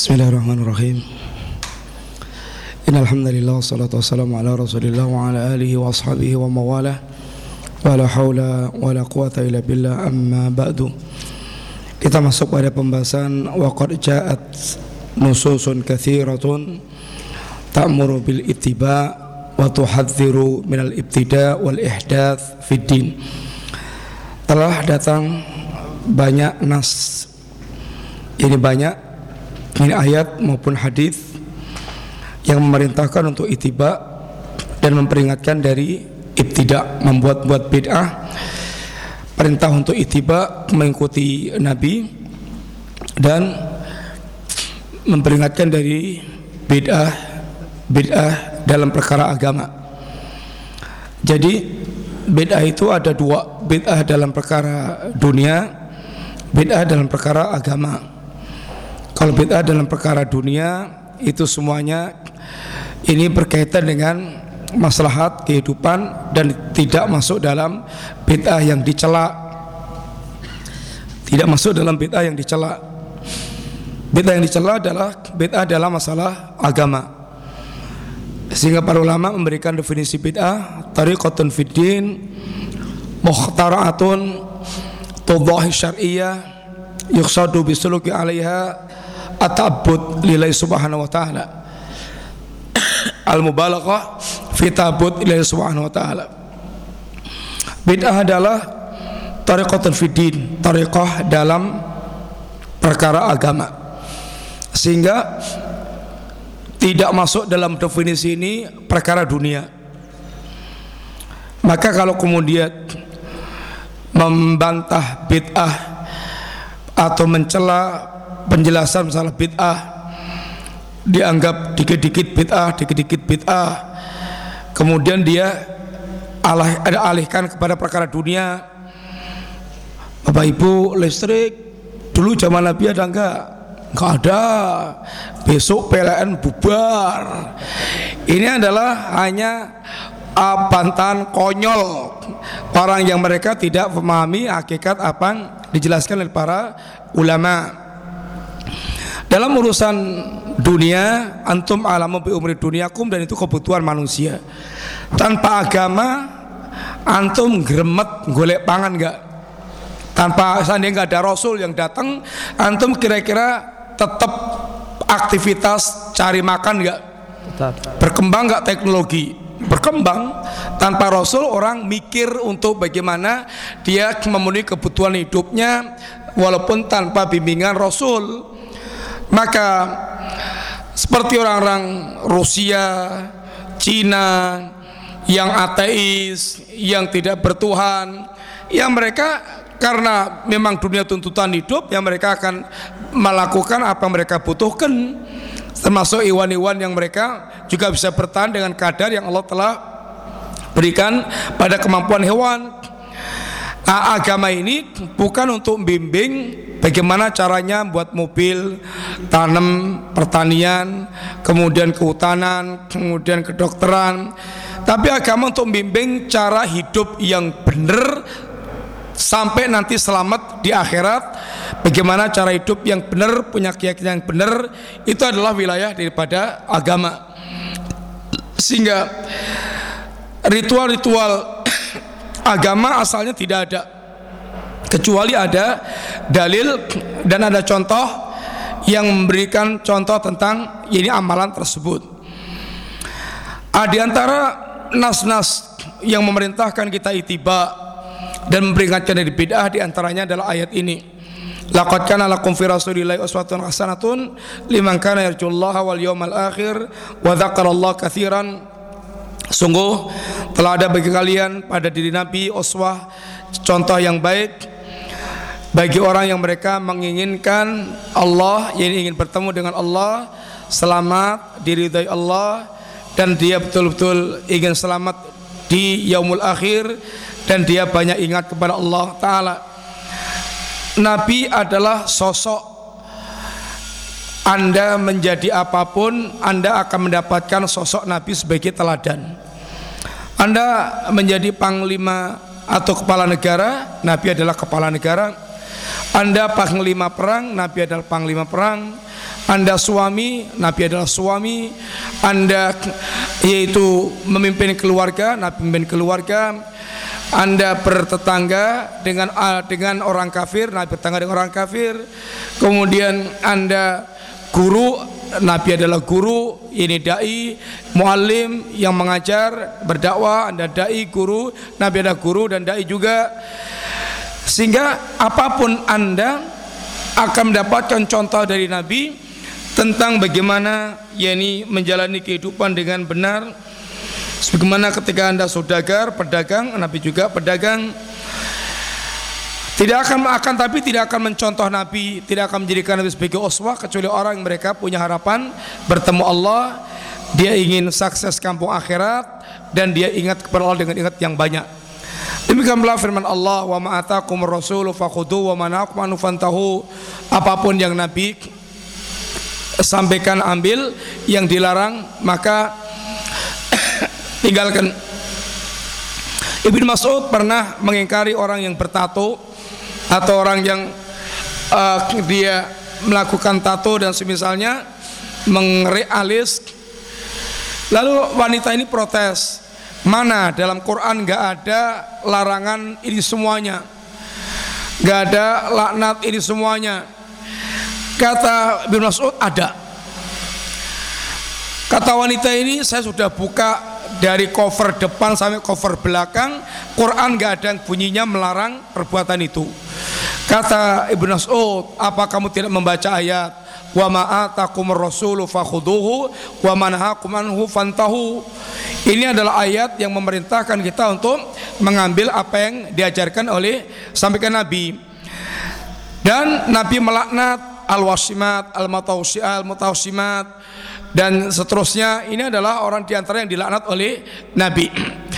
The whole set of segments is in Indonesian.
Bismillahirrahmanirrahim. Innalhamdulillah Wassalatu wassalamu ala rasulillah Wa ala alihi wa ashabihi wa mawalah. Wa la hawla wa la quwata illa billah. Amma ba'du. Kita masuk pada pembahasan Wa qad ja'at nususun kathiratun Ta'muru bil ittiba Wa tuhadhiru minal ibtida wal ihdath fid din. Telah datang banyak nas Ini banyak ini ayat maupun hadis yang memerintahkan untuk itiba dan memperingatkan dari ibtidak membuat-buat bid'ah perintah untuk itiba mengikuti nabi dan memperingatkan dari bid'ah bid'ah dalam perkara agama. Jadi bid'ah itu ada dua bid'ah dalam perkara dunia bid'ah dalam perkara agama kalau bid'ah dalam perkara dunia itu semuanya ini berkaitan dengan maslahat kehidupan dan tidak masuk dalam bid'ah yang dicela. Tidak masuk dalam bid'ah yang dicela. Bid'ah yang dicela adalah bid'ah dalam masalah agama. Sehingga para ulama memberikan definisi bid'ah tariqatun fiddin mukhtara'atun tudahi syar'iyyah yuqsadu bisuluki 'alaiha at-ta'abbud lillahi subhanahu wa ta'ala. Al-mubalaghah fi ta'abbud lillahi subhanahu wa ta'ala. Bid'ah adalah tariqatul fiddin tariqah dalam perkara agama. Sehingga tidak masuk dalam definisi ini perkara dunia. Maka kalau kemudian membantah bid'ah atau mencela penjelasan masalah bid'ah dianggap dikit-dikit bid'ah, dikit-dikit bid'ah. Kemudian dia alih, ada alihkan kepada perkara dunia. Bapak Ibu listrik dulu zaman Nabi ada enggak? Enggak ada. Besok PLN bubar. Ini adalah hanya bantahan konyol orang yang mereka tidak memahami hakikat apa yang dijelaskan oleh para ulama. Dalam urusan dunia, antum alamu bi umri duniakum dan itu kebutuhan manusia. Tanpa agama, antum gremet golek pangan enggak? Tanpa seandainya enggak ada rasul yang datang, antum kira-kira tetap aktivitas cari makan enggak? Berkembang enggak teknologi? Berkembang tanpa rasul orang mikir untuk bagaimana dia memenuhi kebutuhan hidupnya walaupun tanpa bimbingan rasul maka seperti orang-orang Rusia, Cina yang ateis, yang tidak bertuhan, yang mereka karena memang dunia tuntutan hidup yang mereka akan melakukan apa yang mereka butuhkan. Termasuk iwan-iwan yang mereka juga bisa bertahan dengan kadar yang Allah telah berikan pada kemampuan hewan agama ini bukan untuk bimbing bagaimana caranya buat mobil, tanam, pertanian, kemudian kehutanan, kemudian kedokteran. Tapi agama untuk bimbing cara hidup yang benar sampai nanti selamat di akhirat. Bagaimana cara hidup yang benar, punya keyakinan yang benar, itu adalah wilayah daripada agama. Sehingga ritual-ritual agama asalnya tidak ada kecuali ada dalil dan ada contoh yang memberikan contoh tentang ini amalan tersebut. Ah, di antara nas-nas yang memerintahkan kita itiba dan memperingatkan dari bid'ah di antaranya adalah ayat ini. Laqad kana lakum fi Rasulillahi uswatun hasanatun liman kana yarjullaha wal yawmal akhir wa dzakarallaha katsiran Sungguh telah ada bagi kalian pada diri Nabi uswah contoh yang baik bagi orang yang mereka menginginkan Allah yang ingin bertemu dengan Allah selamat diridhai Allah dan dia betul-betul ingin selamat di yaumul akhir dan dia banyak ingat kepada Allah taala. Nabi adalah sosok anda menjadi apa pun, Anda akan mendapatkan sosok Nabi sebagai teladan. Anda menjadi panglima atau kepala negara, Nabi adalah kepala negara. Anda panglima perang, Nabi adalah panglima perang. Anda suami, Nabi adalah suami. Anda yaitu memimpin keluarga, Nabi memimpin keluarga. Anda bertetangga dengan dengan orang kafir, Nabi bertetangga dengan orang kafir. Kemudian Anda guru Nabi adalah guru ini dai muallim yang mengajar berdakwah anda dai guru Nabi adalah guru dan dai juga. Sehingga apa pun anda akan mendapatkan contoh dari Nabi tentang bagaimana yakni menjalani kehidupan dengan benar. Sebagaimana ketika anda saudagar pedagang Nabi juga pedagang tidak akan akan tapi tidak akan mencontoh Nabi, tidak akan menjadikan Nabi sebagai uswah kecuali orang yang mereka punya harapan bertemu Allah, dia ingin sukses kampung akhirat dan dia ingat kepada Allah dengan ingat yang banyak. Demikianlah firman Allah wa ma'atakum rasulu fakhudu wa manakum fantahu. Apa pun yang Nabi sampaikan ambil yang dilarang maka tinggalkan. Ibnu Mas'ud pernah mengingkari orang yang bertato atau orang yang uh, dia melakukan tato dan semisalnya mengerik lalu wanita ini protes mana? Dalam Quran nggak ada larangan ini semuanya. Nggak ada laknat ini semuanya. Kata Ibnu Mas'ud ada. Kata wanita ini saya sudah buka dari cover depan sampai cover belakang Quran nggak ada bunyinya melarang perbuatan itu Kata Ibnu Mas'ud, apa kamu tidak membaca ayat wa ma'atakumur rasulu fakhuduhu wa manhakum anhu fantahu. Ini adalah ayat yang memerintahkan kita untuk mengambil apa yang diajarkan oleh sampaikan Nabi. Dan Nabi melaknat al-wasimat, al-mutawsiat, al-mutawsimat dan seterusnya. Ini adalah orang di antara yang dilaknat oleh Nabi.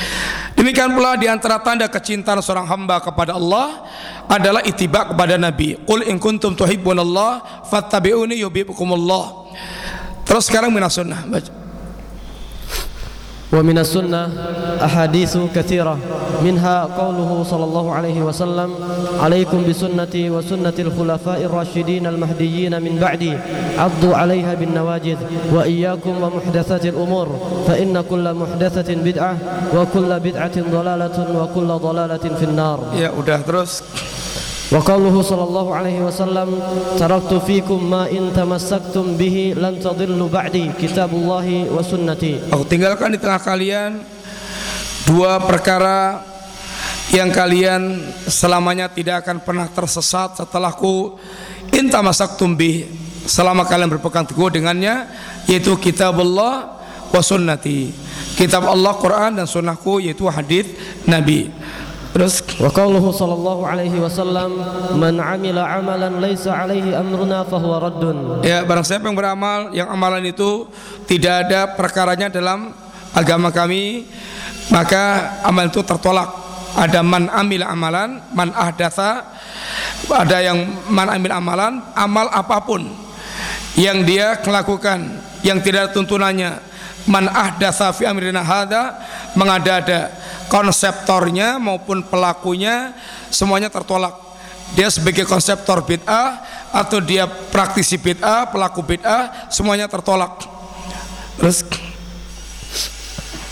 Demikian pula di antara tanda kecintaan seorang hamba kepada Allah adalah itibak kepada Nabi. Qul in kuntum tuhibbunallah fattabi'uni yuhibbukumullah. Terus sekarang minas sunnah. Baca. ومن السنة أحاديث كثيرة. منها قوله صلى الله عليه وسلم عليكم بسنتي وسنة الخلفاء الراشدين المهديين من بعدي. عضوا عليها بالنواجذ وإياكم ومحدثات الأمور فإن كل محدثة بدعة وكل بدعة ضلالة وكل ضلالة في النار. يا udah terus. وقوله صلى الله عليه وسلم تركت فيكم ما إن تمسكتم به لن تضلوا بعدي كتاب الله وسنتي Aku tinggalkan di tengah kalian dua perkara yang kalian selamanya tidak akan pernah tersesat setelahku in tamasaktum bih selama kalian berpegang teguh dengannya yaitu kitab Allah wa sunnati kitab Allah Quran dan sunnahku yaitu hadis Nabi Terus wa qauluhu sallallahu alaihi wasallam man amila amalan laisa alaihi amruna fahuwa raddun. Ya, barang siapa yang beramal yang amalan itu tidak ada perkaranya dalam agama kami, maka amal itu tertolak. Ada man amil amalan, man ahdatha, ada yang man amil amalan, amal apa pun yang dia melakukan yang tidak ada tuntunannya. Man ahdatha fi amrina hada mengada-ada konseptornya maupun pelakunya semuanya tertolak dia sebagai konseptor bid'ah atau dia praktisi bid'ah pelaku bid'ah semuanya tertolak terus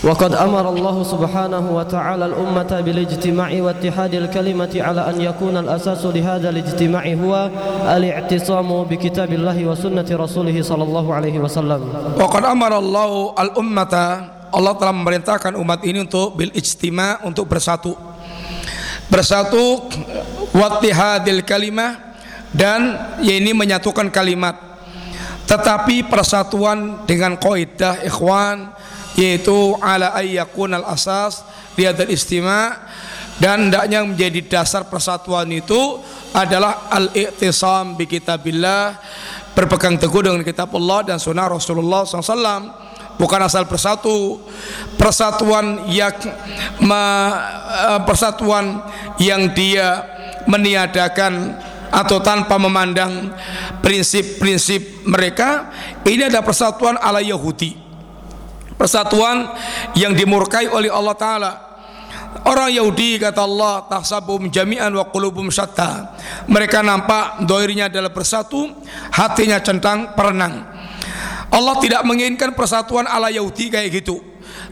وقد أمر الله سبحانه وتعالى الأمة بالاجتماع واتحاد الكلمة على أن يكون الأساس لهذا الاجتماع هو الاعتصام بكتاب الله وسنة رسوله صلى الله عليه وسلم وقد أمر الله الأمة Allah telah memerintahkan umat ini untuk bil ijtima untuk bersatu. Bersatu wattihadil kalimah dan ya ini menyatukan kalimat. Tetapi persatuan dengan kaidah ikhwan yaitu ala ayyakun al asas liadal istima dan hendaknya menjadi dasar persatuan itu adalah al-i'tisam bi kitabillah berpegang teguh dengan kitab Allah dan sunnah Rasulullah SAW bukan asal bersatu persatuan yang eh, persatuan yang dia meniadakan atau tanpa memandang prinsip-prinsip mereka ini ada persatuan ala Yahudi persatuan yang dimurkai oleh Allah Ta'ala Orang Yahudi kata Allah tahsabum jami'an wa qulubum syatta. Mereka nampak doirnya adalah bersatu, hatinya centang perenang. Allah tidak menginginkan persatuan ala Yahudi kayak gitu.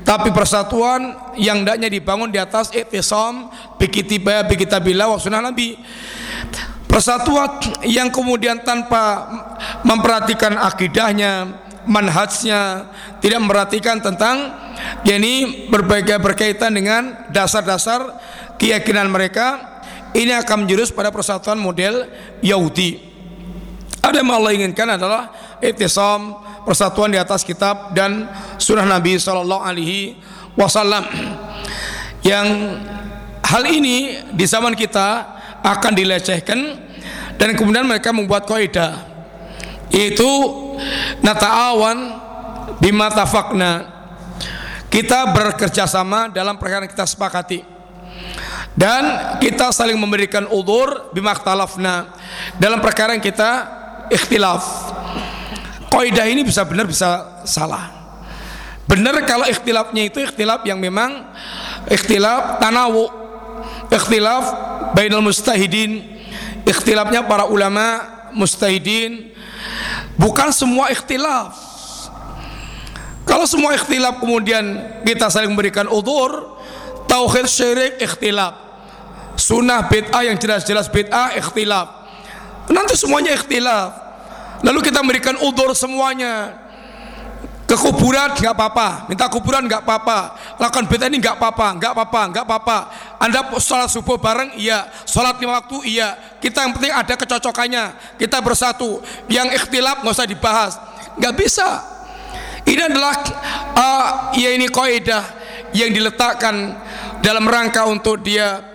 Tapi persatuan yang hendaknya dibangun di atas iktisam bikitiba bikitabillah wa sunnah Nabi. Persatuan yang kemudian tanpa memperhatikan akidahnya, manhajnya, tidak memperhatikan tentang yakni berbagai berkaitan dengan dasar-dasar keyakinan mereka ini akan menjurus pada persatuan model Yahudi ada yang Allah inginkan adalah itisam persatuan di atas kitab dan sunnah Nabi Shallallahu Alaihi Wasallam. Yang hal ini di zaman kita akan dilecehkan dan kemudian mereka membuat kaidah yaitu nata'awan bima tafakna. Kita bekerja sama dalam perkara yang kita sepakati. Dan kita saling memberikan udur bimaktalafna dalam perkara yang kita ikhtilaf kaidah ini bisa benar bisa salah benar kalau ikhtilafnya itu ikhtilaf yang memang ikhtilaf tanawu ikhtilaf bainal mustahidin ikhtilafnya para ulama mustahidin bukan semua ikhtilaf kalau semua ikhtilaf kemudian kita saling memberikan udur, tauhid syirik ikhtilaf. Sunnah bid'ah yang jelas-jelas bid'ah ikhtilaf. Nanti semuanya ikhtilaf. Lalu kita memberikan udur semuanya. Ke kuburan nggak apa-apa, minta kuburan nggak apa-apa, lakukan bid'ah ini nggak apa-apa, nggak apa-apa, nggak apa-apa. Anda sholat subuh bareng, iya. Sholat lima waktu, iya. Kita yang penting ada kecocokannya. Kita bersatu. Yang ikhtilaf nggak usah dibahas. Nggak bisa. Ini adalah uh, ya ini kaidah yang diletakkan dalam rangka untuk dia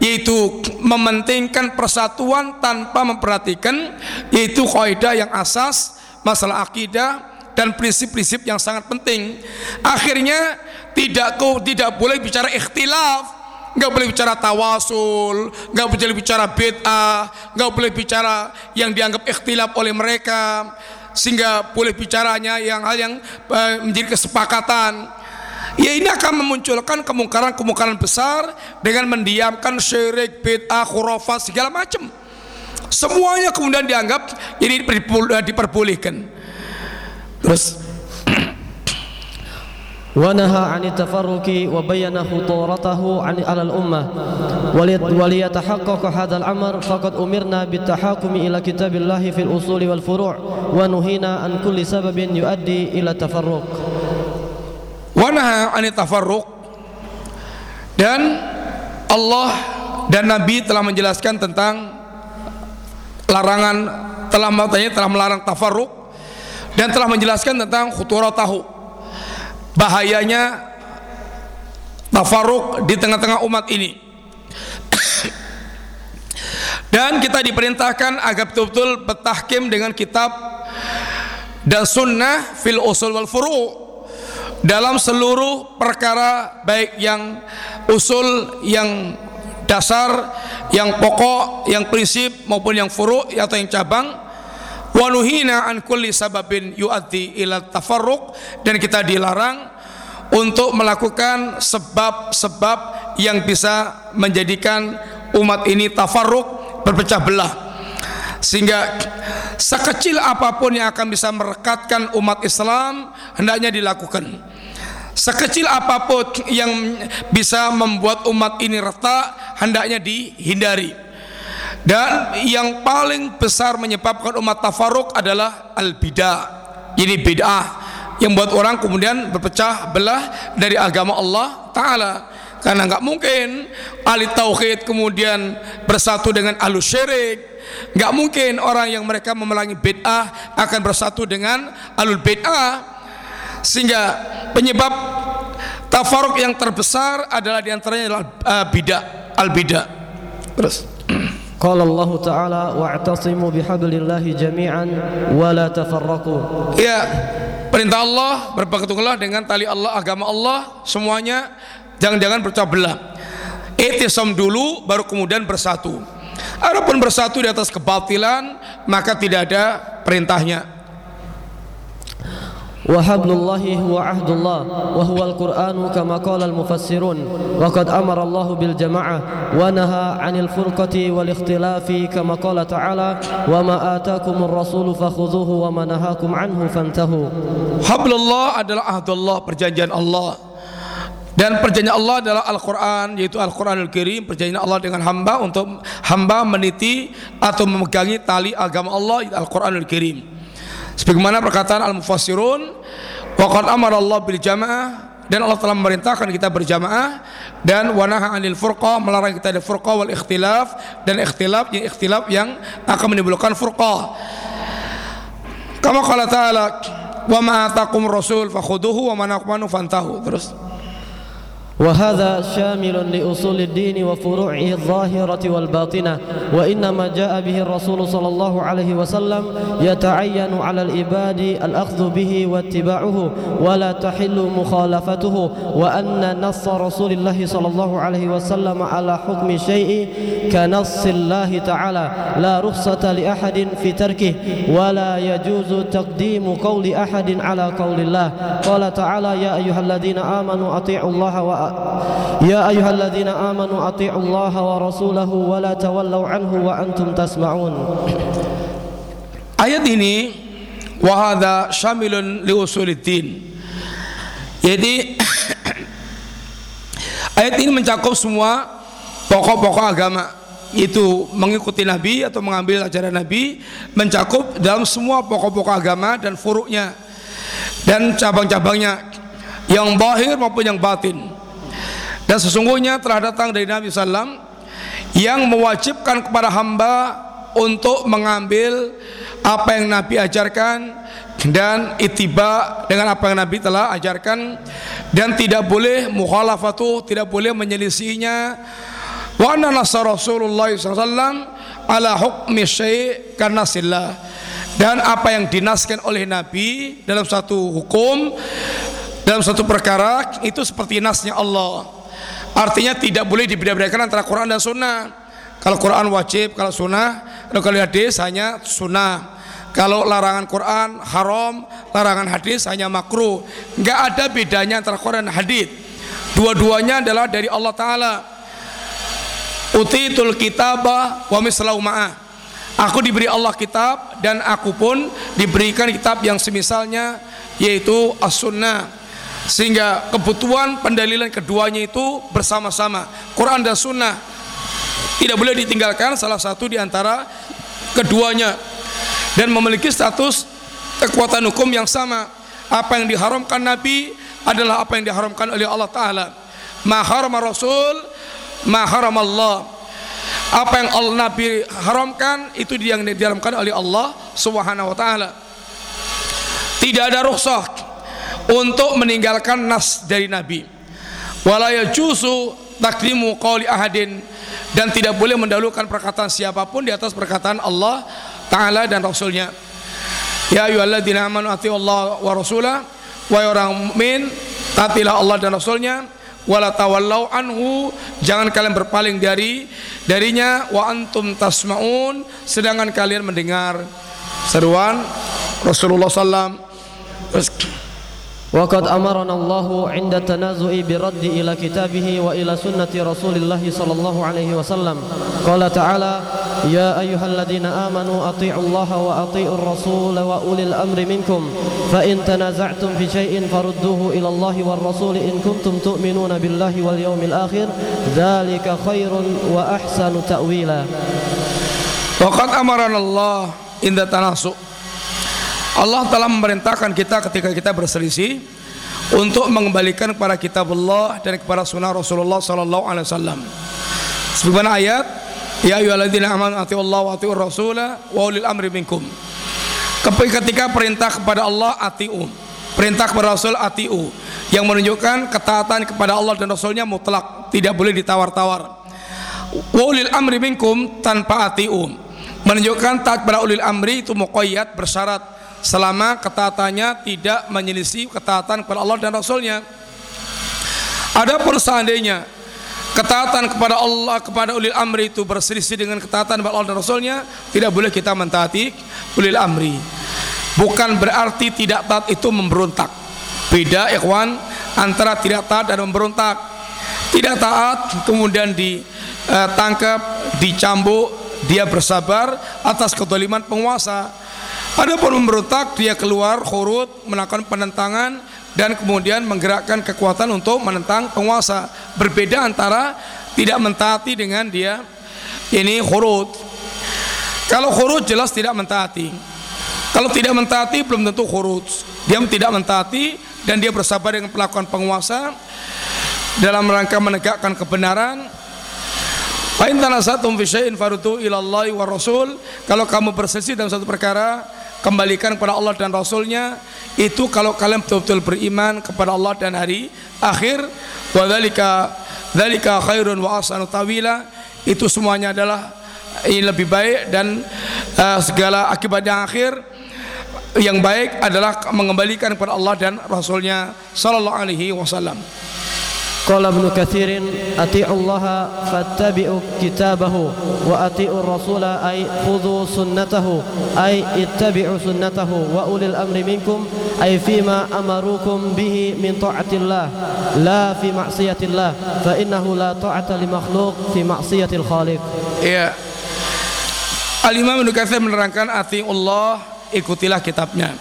yaitu mementingkan persatuan tanpa memperhatikan yaitu kaidah yang asas masalah akidah dan prinsip-prinsip yang sangat penting. Akhirnya tidak tidak boleh bicara ikhtilaf, nggak boleh bicara tawasul, nggak boleh bicara bid'ah, nggak boleh bicara yang dianggap ikhtilaf oleh mereka sehingga boleh bicaranya yang hal yang uh, menjadi kesepakatan ya ini akan memunculkan kemungkaran-kemungkaran besar dengan mendiamkan syirik, bid'ah, khurafat segala macam semuanya kemudian dianggap ini diperbolehkan terus ونهى عن التفرق وبين خطورته عن على الأمة وليتحقق هذا الأمر فقد أمرنا بالتحاكم إلى كتاب الله في الأصول والفروع ونهينا عن كل سبب يؤدي إلى التفرق wanaha anit tafarruq. Dan Allah dan Nabi telah menjelaskan tentang larangan telah matanya telah melarang tafarruq dan telah menjelaskan tentang khuturatahu. Bahayanya tafarruq di tengah-tengah umat ini. Dan kita diperintahkan agar betul-betul bertahkim dengan kitab dan sunnah fil usul wal furu' dalam seluruh perkara baik yang usul yang dasar yang pokok yang prinsip maupun yang furu atau yang cabang wa nuhina an kulli sababin yuaddi ila tafarruq dan kita dilarang untuk melakukan sebab-sebab yang bisa menjadikan umat ini tafarruq berpecah belah sehingga sekecil apa pun yang akan bisa merekatkan umat Islam hendaknya dilakukan. Sekecil apa pun yang bisa membuat umat ini retak hendaknya dihindari. Dan yang paling besar menyebabkan umat tafaruk adalah al bidah ini bid'ah yang buat orang kemudian berpecah belah dari agama Allah taala. Karena nggak mungkin ahli tauhid kemudian bersatu dengan ahlu syirik Gak mungkin orang yang mereka memelangi bid'ah akan bersatu dengan alul bid'ah sehingga penyebab tafaruk yang terbesar adalah di antaranya adalah uh, bidah al bidah terus Qala Allah Ta'ala wa'tasimu bihablillahi jami'an wa la tafarraqu. Ya, perintah Allah berpeganglah dengan tali Allah agama Allah semuanya jangan-jangan pecah belah. Itisam dulu baru kemudian bersatu. adapun bersatu di atas kebatilan maka tidak ada perintahnya وحبل الله هو عهد الله وهو القرآن كما قال المفسرون وقد أمر الله بالجماعة ونهى عن الفرقة والاختلاف كما قال تعالى وما آتاكم الرسول فخذوه وما نهاكم عنه فانتهوا Hablullah adalah ahdullah perjanjian Allah dan perjanjian Allah adalah Al-Quran yaitu Al-Quranul Kirim perjanjian Allah dengan hamba untuk hamba meniti atau memegangi tali agama Allah Al-Quranul Kirim sebagaimana perkataan al-mufassirun waqad amara Allah bil jamaah dan Allah telah memerintahkan kita berjamaah dan wanaha anil furqah melarang kita dari furqah wal ikhtilaf dan ikhtilaf yang ikhtilaf yang akan menimbulkan furqah. Kama qala ta'ala wa ma rasul fakhuduhu wa ma fantahu. Terus وهذا شامل لأصول الدين وفروعه الظاهرة والباطنة وإنما جاء به الرسول صلى الله عليه وسلم يتعين على العباد الأخذ به واتباعه ولا تحل مخالفته وأن نص رسول الله صلى الله عليه وسلم على حكم شيء كنص الله تعالى لا رخصة لأحد في تركه ولا يجوز تقديم قول أحد على قول الله. قال تعالى يا أيها الذين آمنوا أطيعوا الله وأ يا أيها الذين آمنوا أطيعوا الله ورسوله ولا تولوا عنه وأنتم تسمعون Ayat ini wahada syamilun li usuliddin. Jadi ayat ini mencakup semua pokok-pokok agama itu mengikuti Nabi atau mengambil ajaran Nabi mencakup dalam semua pokok-pokok agama dan furuknya dan cabang-cabangnya yang bahir maupun yang batin dan sesungguhnya telah datang dari Nabi Sallam yang mewajibkan kepada hamba untuk mengambil apa yang Nabi ajarkan dan itiba dengan apa yang Nabi telah ajarkan. Dan tidak boleh mukhalafatu tidak boleh menyelisihinya. Wa anna nasar Rasulullah SAW ala hukmi syai' karena sillah dan apa yang dinaskan oleh Nabi dalam satu hukum dalam satu perkara itu seperti nasnya Allah artinya tidak boleh dibeda-bedakan antara Quran dan Sunnah kalau Quran wajib, kalau sunnah, kalau hadis hanya sunnah. Kalau larangan Quran haram, larangan hadis hanya makruh. Enggak ada bedanya antara Quran dan hadis. Dua-duanya adalah dari Allah Taala. Utitul kitabah wa mislau ma'ah. Aku diberi Allah kitab dan aku pun diberikan kitab yang semisalnya yaitu as-sunnah. Sehingga kebutuhan pendalilan keduanya itu bersama-sama. Quran dan sunnah tidak boleh ditinggalkan salah satu di antara keduanya. Dan memiliki status kekuatan hukum yang sama. Apa yang diharamkan Nabi adalah apa yang diharamkan oleh Allah Ta'ala. Ma harama Rasul ma Allah. Apa yang Allah Nabi haramkan itu yang diharamkan oleh Allah Subhanahu wa taala. Tidak ada rukhsah untuk meninggalkan nas dari Nabi. Wala yajuzu taklimu qawli ahadin dan tidak boleh mendahulukan perkataan siapa pun di atas perkataan Allah Ta'ala dan Rasulnya. Ya ayyuhalladzina amanu Allah wa rasulah Wahai orang mukmin taatilah Allah dan Rasulnya. Wala tawallau anhu jangan kalian berpaling dari darinya. Wa antum tasmaun sedangkan kalian mendengar seruan Rasulullah sallam وقد أمرنا الله عند التنازع برد إلى كتابه وإلى سنة رسول الله صلى الله عليه وسلم. قال تعالى يا أيها الذين آمنوا أطيعوا الله وأطيعوا الرسول وأولي الأمر منكم. فإن تنازعتم في شيء فردوه إلى الله والرسول إن كنتم تؤمنون بالله واليوم الآخر. ذلك خير وأحسن تأويلا. وقد أمرنا الله عند التنازع. Allah telah memerintahkan kita ketika kita berselisih untuk mengembalikan kepada kitab Allah dan kepada sunnah Rasulullah sallallahu alaihi wasallam. Sebagaimana ayat Ya ayyuhalladzina amanu Allah wa atiur rasula wa ulil amri minkum. Ketika perintah kepada Allah atiu, perintah kepada Rasul atiu yang menunjukkan ketaatan kepada Allah dan Rasulnya mutlak, tidak boleh ditawar-tawar. Wa ulil amri minkum tanpa atiu menunjukkan taat kepada ulil amri itu muqayyad bersyarat selama ketaatannya tidak menyelisih ketaatan kepada Allah dan Rasulnya. Adapun seandainya ketaatan kepada Allah kepada ulil amri itu berselisih dengan ketaatan kepada Allah dan Rasulnya, tidak boleh kita mentaati ulil amri. Bukan berarti tidak taat itu memberontak. Beda ikhwan antara tidak taat dan memberontak. Tidak taat kemudian ditangkap, dicambuk, dia bersabar atas kedoliman penguasa. Adapun memberontak dia keluar khurut melakukan penentangan dan kemudian menggerakkan kekuatan untuk menentang penguasa. Berbeda antara tidak mentaati dengan dia ini khurut. Kalau khurut jelas tidak mentaati. Kalau tidak mentaati belum tentu khurut. Dia tidak mentaati dan dia bersabar dengan pelakuan penguasa dalam rangka menegakkan kebenaran Fa in tanasatum fi syai'in farutu ila Allah wa Rasul. Kalau kamu berselisih dalam satu perkara, kembalikan kepada Allah dan Rasulnya. Itu kalau kalian betul-betul beriman kepada Allah dan hari akhir. Wa dzalika khairun wa ahsanu tawila. Itu semuanya adalah ini lebih baik dan uh, segala akibat yang akhir yang baik adalah mengembalikan kepada Allah dan Rasulnya Sallallahu Alaihi Wasallam. قال ابن كثير أطيعوا الله فاتبعوا كتابه وأطيعوا الرسول أي خذوا سنته أي اتبعوا سنته وأولي الأمر منكم أي فيما أمروكم به من طاعة الله لا في معصية الله فإنه لا طاعة لمخلوق في معصية الخالق Ya. Al-Imam Ibnu Katsir menerangkan ati Allah ikutilah kitabnya.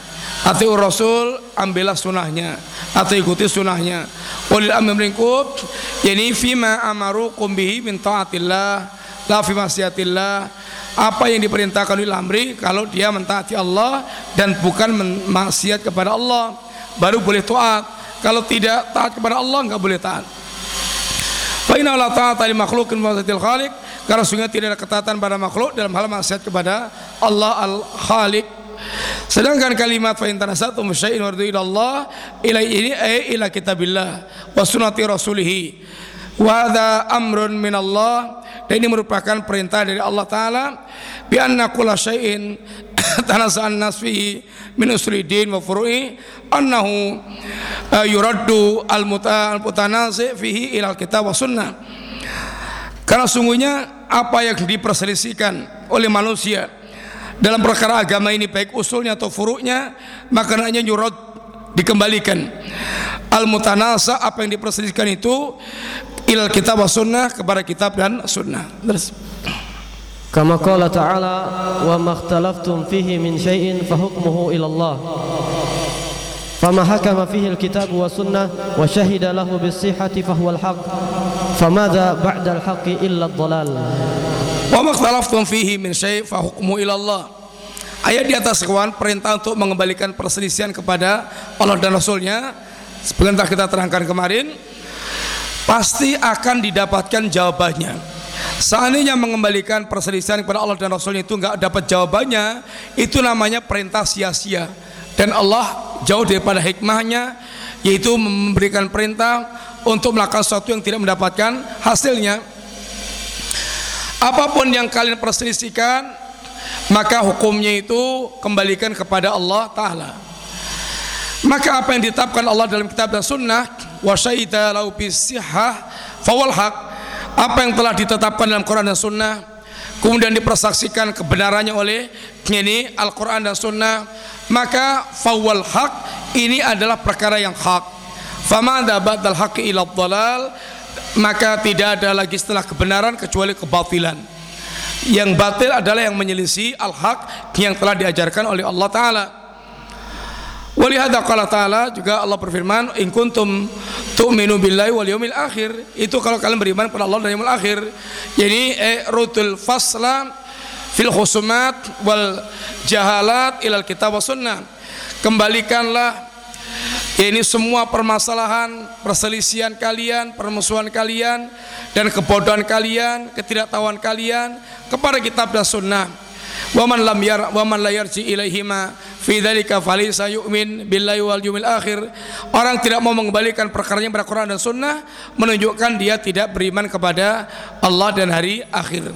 Ati Rasul ambillah sunnahnya atau ikuti sunnahnya. Walil amri minkum yani fima amarukum bihi min taatillah la fi maksiatillah. Apa yang diperintahkan oleh amri kalau dia mentaati Allah dan bukan maksiat kepada Allah baru boleh taat. Kalau tidak taat kepada Allah enggak boleh taat. Fa inna la ta'ata li makhluqin maksiatil khaliq karena sungguh tidak ada ketaatan pada makhluk dalam hal maksiat kepada Allah al-Khaliq Sedangkan kalimat fa in tanasatum syai'in wardu ila Allah ila ini ay ila kitabillah wa sunnati rasulih. Wa hadha amrun min Allah dan ini merupakan perintah dari Allah taala bi anna kulla syai'in tanasa'an nas fihi min usridin wa furu'i annahu uh, yuraddu al mutanasi fihi ila kitab wa sunnah. Karena sungguhnya apa yang diperselisihkan oleh manusia dalam perkara agama ini baik usulnya atau furuknya maka hanya nyurut dikembalikan. Al mutanasa apa yang diperselisihkan itu ilal kitab wa sunnah kepada kitab dan sunnah. Terus. Kama qala ta'ala wa makhtalaftum fihi min syai'in fa hukmuhu ila Allah. فما حكم فيه الكتاب والسنة وشهد له بالصحة فهو الحق فماذا بعد الحق إلا الضلال Wa makhtalaftum fihi min syai' fa hukmu ila Allah. Ayat di atas kawan perintah untuk mengembalikan perselisihan kepada Allah dan Rasulnya seperti yang kita terangkan kemarin pasti akan didapatkan jawabannya. Seandainya mengembalikan perselisihan kepada Allah dan Rasulnya itu nggak dapat jawabannya, itu namanya perintah sia-sia. Dan Allah jauh daripada hikmahnya, yaitu memberikan perintah untuk melakukan sesuatu yang tidak mendapatkan hasilnya. Apa pun yang kalian perselisihkan maka hukumnya itu kembalikan kepada Allah taala. Maka apa yang ditetapkan Allah dalam kitab dan sunnah wa syaita lau bisihah fawal haq apa yang telah ditetapkan dalam Quran dan sunnah kemudian dipersaksikan kebenarannya oleh ini Al-Quran dan sunnah maka fawal haq ini adalah perkara yang hak. Famada ba'dal haqqi ila dhalal maka tidak ada lagi setelah kebenaran kecuali kebatilan. Yang batil adalah yang menyelisih al-haq yang telah diajarkan oleh Allah taala Walihada qala ta'ala juga Allah berfirman in kuntum tu'minu billahi wal yawmil akhir. Itu kalau kalian beriman kepada Allah dan yaumil akhir. Jadi eh, rutul fasla fil khusumat wal jahalat ilal kitab wa sunnah. Kembalikanlah ini semua permasalahan, perselisihan kalian, permusuhan kalian dan kebodohan kalian, ketidaktahuan kalian kepada kitab dan sunnah. Waman lam yar waman la yarji ilaihima fi dzalika falisa yu'min billahi wal yawmil akhir. Orang tidak mau mengembalikan perkaranya pada Quran dan sunnah menunjukkan dia tidak beriman kepada Allah dan hari akhir.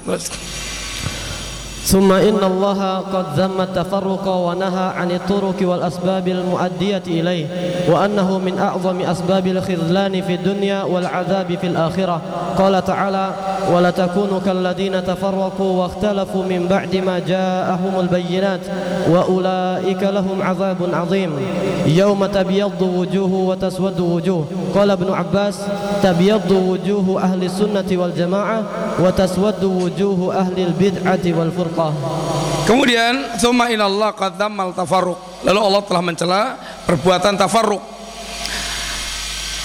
ثم إن الله قد ذم التفرق ونهى عن الطرق والأسباب المؤدية إليه وأنه من أعظم أسباب الخذلان في الدنيا والعذاب في الآخرة. قال تعالى ولا كالذين تفرقوا واختلفوا من بعد ما جاءهم البينات وأولئك لهم عذاب عظيم. يوم تبيض وجوه وتسود وجوه. قال ابن عباس تبيض وجوه أهل السنة والجماعة وتسود وجوه أهل البدعة والفرقة Kemudian summa inallah qad dzammal tafarruq. Lalu Allah telah mencela perbuatan tafarruq.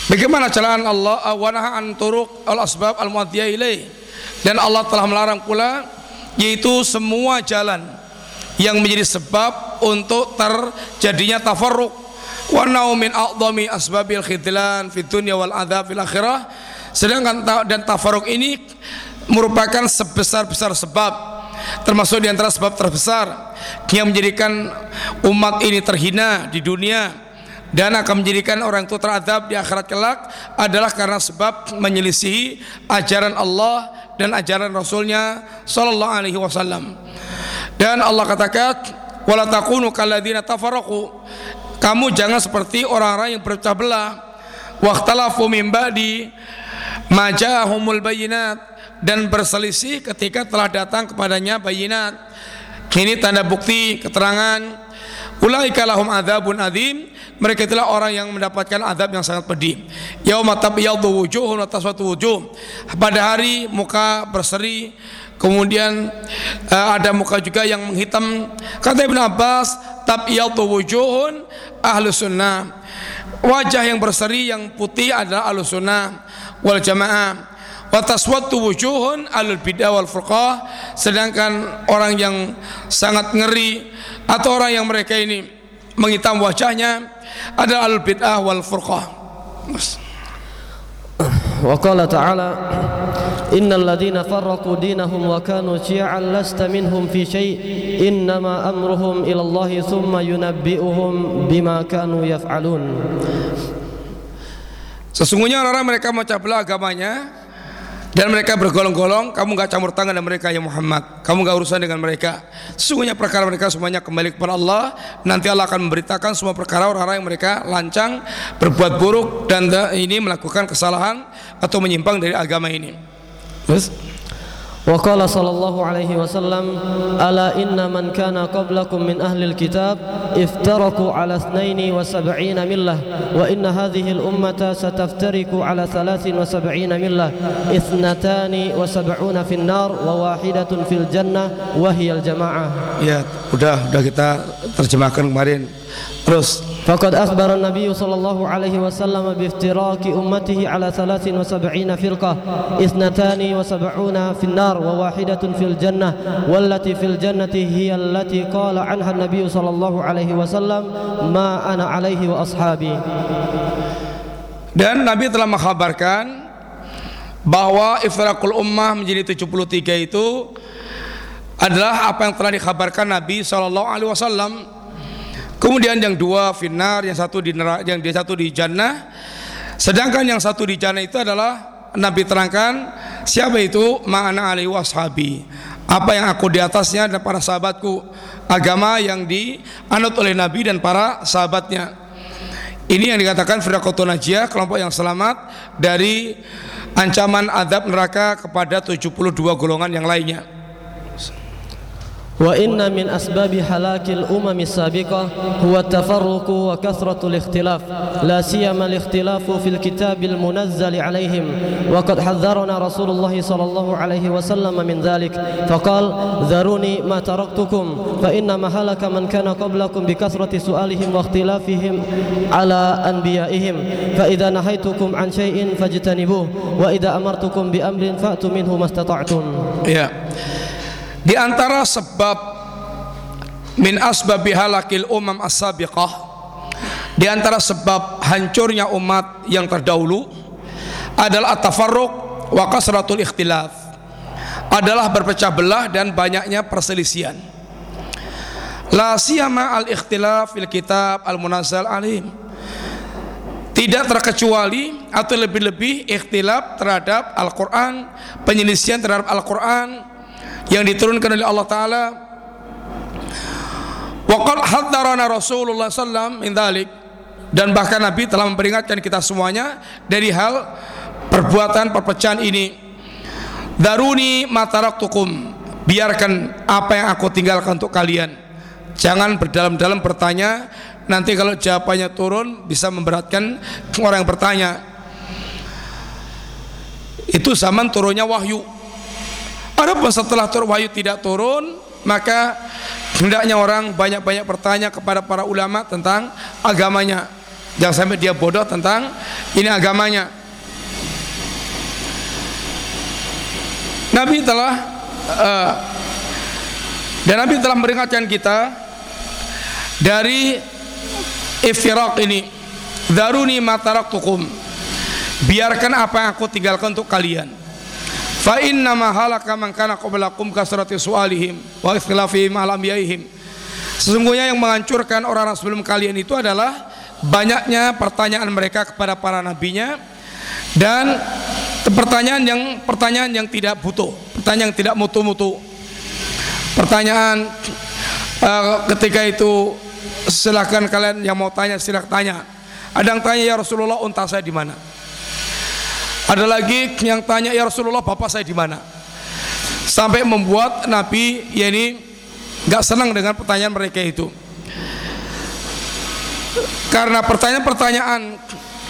Bagaimana celaan Allah awanaha an turuq al asbab al muaddiyah ilaih. Dan Allah telah melarang pula yaitu semua jalan yang menjadi sebab untuk terjadinya tafarruq wa min a'dhami asbabil khidlan fid dunya wal adzab fil akhirah. Sedangkan dan tafarruq ini merupakan sebesar-besar sebab termasuk di antara sebab terbesar yang menjadikan umat ini terhina di dunia dan akan menjadikan orang itu teradab di akhirat kelak adalah karena sebab menyelisihi ajaran Allah dan ajaran Rasulnya Sallallahu Alaihi Wasallam. Dan Allah katakan wala takunu kalladzina tafarraqu. Kamu jangan seperti orang-orang yang berpecah belah waqtalafu min ba'di majahumul bayinat dan berselisih ketika telah datang kepadanya bayinat. Ini tanda bukti keterangan. Ulaika lahum adzabun adzim mereka itulah orang yang mendapatkan azab yang sangat pedih. Yauma tabyaddu wujuhun wa taswatu wujuh. Pada hari muka berseri kemudian uh, ada muka juga yang menghitam. Kata Ibn Abbas tabyaddu wujuhun ahlu sunnah. Wajah yang berseri yang putih adalah ahlu sunnah wal jamaah wa taswaddu wujuhun alul bidah wal furqah sedangkan orang yang sangat ngeri atau orang yang mereka ini menghitam wajahnya adalah alul bid'ah wal furqah. Wa qala ta'ala innal ladina farraqu dinahum wa kanu syi'an lasta minhum fi syai' innama amruhum ila Allah thumma yunabbi'uhum bima kanu yaf'alun. Sesungguhnya orang-orang mereka memecah belah agamanya dan mereka bergolong-golong kamu gak campur tangan dengan mereka ya Muhammad. Kamu gak urusan dengan mereka. Sesungguhnya perkara mereka semuanya kembali kepada Allah. Nanti Allah akan memberitakan semua perkara orang-orang yang mereka lancang berbuat buruk dan ini melakukan kesalahan atau menyimpang dari agama ini. Terus وقال صلى الله عليه وسلم ألا إن من كان قبلكم من أهل الكتاب افترقوا على اثنين وسبعين ملة وإن هذه الأمة ستفترق على ثلاث وسبعين ملة اثنتان وسبعون في النار وواحدة في الجنة وهي الجماعة. Ya udah udah kita terjemahkan kemarin. Terus فقد أخبر النبي صلى الله عليه وسلم بافتراك أمته على ثلاث وسبعين فرقة اثنتان وسبعون في النار وواحدة في الجنة والتي في الجنة هي التي قال عنها النبي صلى الله عليه وسلم ما أنا عليه وأصحابي dan Nabi telah mengkhabarkan bahwa ifrakul ummah menjadi 73 itu adalah apa yang telah dikabarkan Nabi Shallallahu Alaihi Wasallam Kemudian yang dua finar, yang satu di neraka, yang dia satu di jannah. Sedangkan yang satu di jannah itu adalah Nabi terangkan siapa itu ma'ana alaihi washabi. Apa yang aku di atasnya dan para sahabatku. Agama yang dianut oleh Nabi dan para sahabatnya. Ini yang dikatakan firqatun najiyah, kelompok yang selamat dari ancaman adab neraka kepada 72 golongan yang lainnya. وإن من أسباب هلاك الأمم السابقة هو التفرق وكثرة الاختلاف لا سيما الاختلاف في الكتاب المنزل عليهم. وقد حذرنا رسول الله صلى الله عليه وسلم من ذلك فقال ذروني ما تركتكم فإنما هلك من كان قبلكم بكثرة سؤالهم واختلافهم على أنبيائهم. فإذا نهيتكم عن شيء فاجتنبوه وإذا أمرتكم بأمر فأتوا منه ما استطعتم. Ya. Di antara sebab min asbabi halakil umam as-sabiqah di antara sebab hancurnya umat yang terdahulu adalah at-tafarruq wa kasratul ikhtilaf. Adalah berpecah belah dan banyaknya perselisihan. La siyama al-ikhtilaf fil kitab al-munazzal alim. Tidak terkecuali atau lebih-lebih ikhtilaf terhadap Al-Quran penyelisihan terhadap Al-Quran yang diturunkan oleh Allah taala Waqad hadarana Rasulullah sallam dan bahkan Nabi telah memperingatkan kita semuanya dari hal perbuatan perpecahan ini. Daruni mataraktukum. Biarkan apa yang aku tinggalkan untuk kalian. Jangan berdalam-dalam bertanya, nanti kalau jawabannya turun bisa memberatkan orang yang bertanya. Itu zaman turunnya wahyu. Adapun setelah wahyu tidak turun, maka hendaknya orang banyak-banyak bertanya kepada para ulama tentang agamanya. Jangan sampai dia bodoh tentang ini agamanya. Nabi telah uh, dan Nabi telah memperingatkan kita dari iftiraq ini. Daruni mataraktukum. Biarkan apa yang aku tinggalkan untuk kalian. Fa inna ma halaka man kana qablakum kasrati su'alihim wa ikhtilafihim ala Sesungguhnya yang menghancurkan orang-orang sebelum kalian itu adalah banyaknya pertanyaan mereka kepada para nabinya dan pertanyaan yang pertanyaan yang tidak butuh, pertanyaan yang tidak mutu-mutu. Pertanyaan uh, ketika itu silakan kalian yang mau tanya silakan tanya. Ada yang tanya ya Rasulullah unta saya di mana? Ada lagi yang tanya ya Rasulullah bapak saya di mana? Sampai membuat Nabi ya ini nggak senang dengan pertanyaan mereka itu. Karena pertanyaan-pertanyaan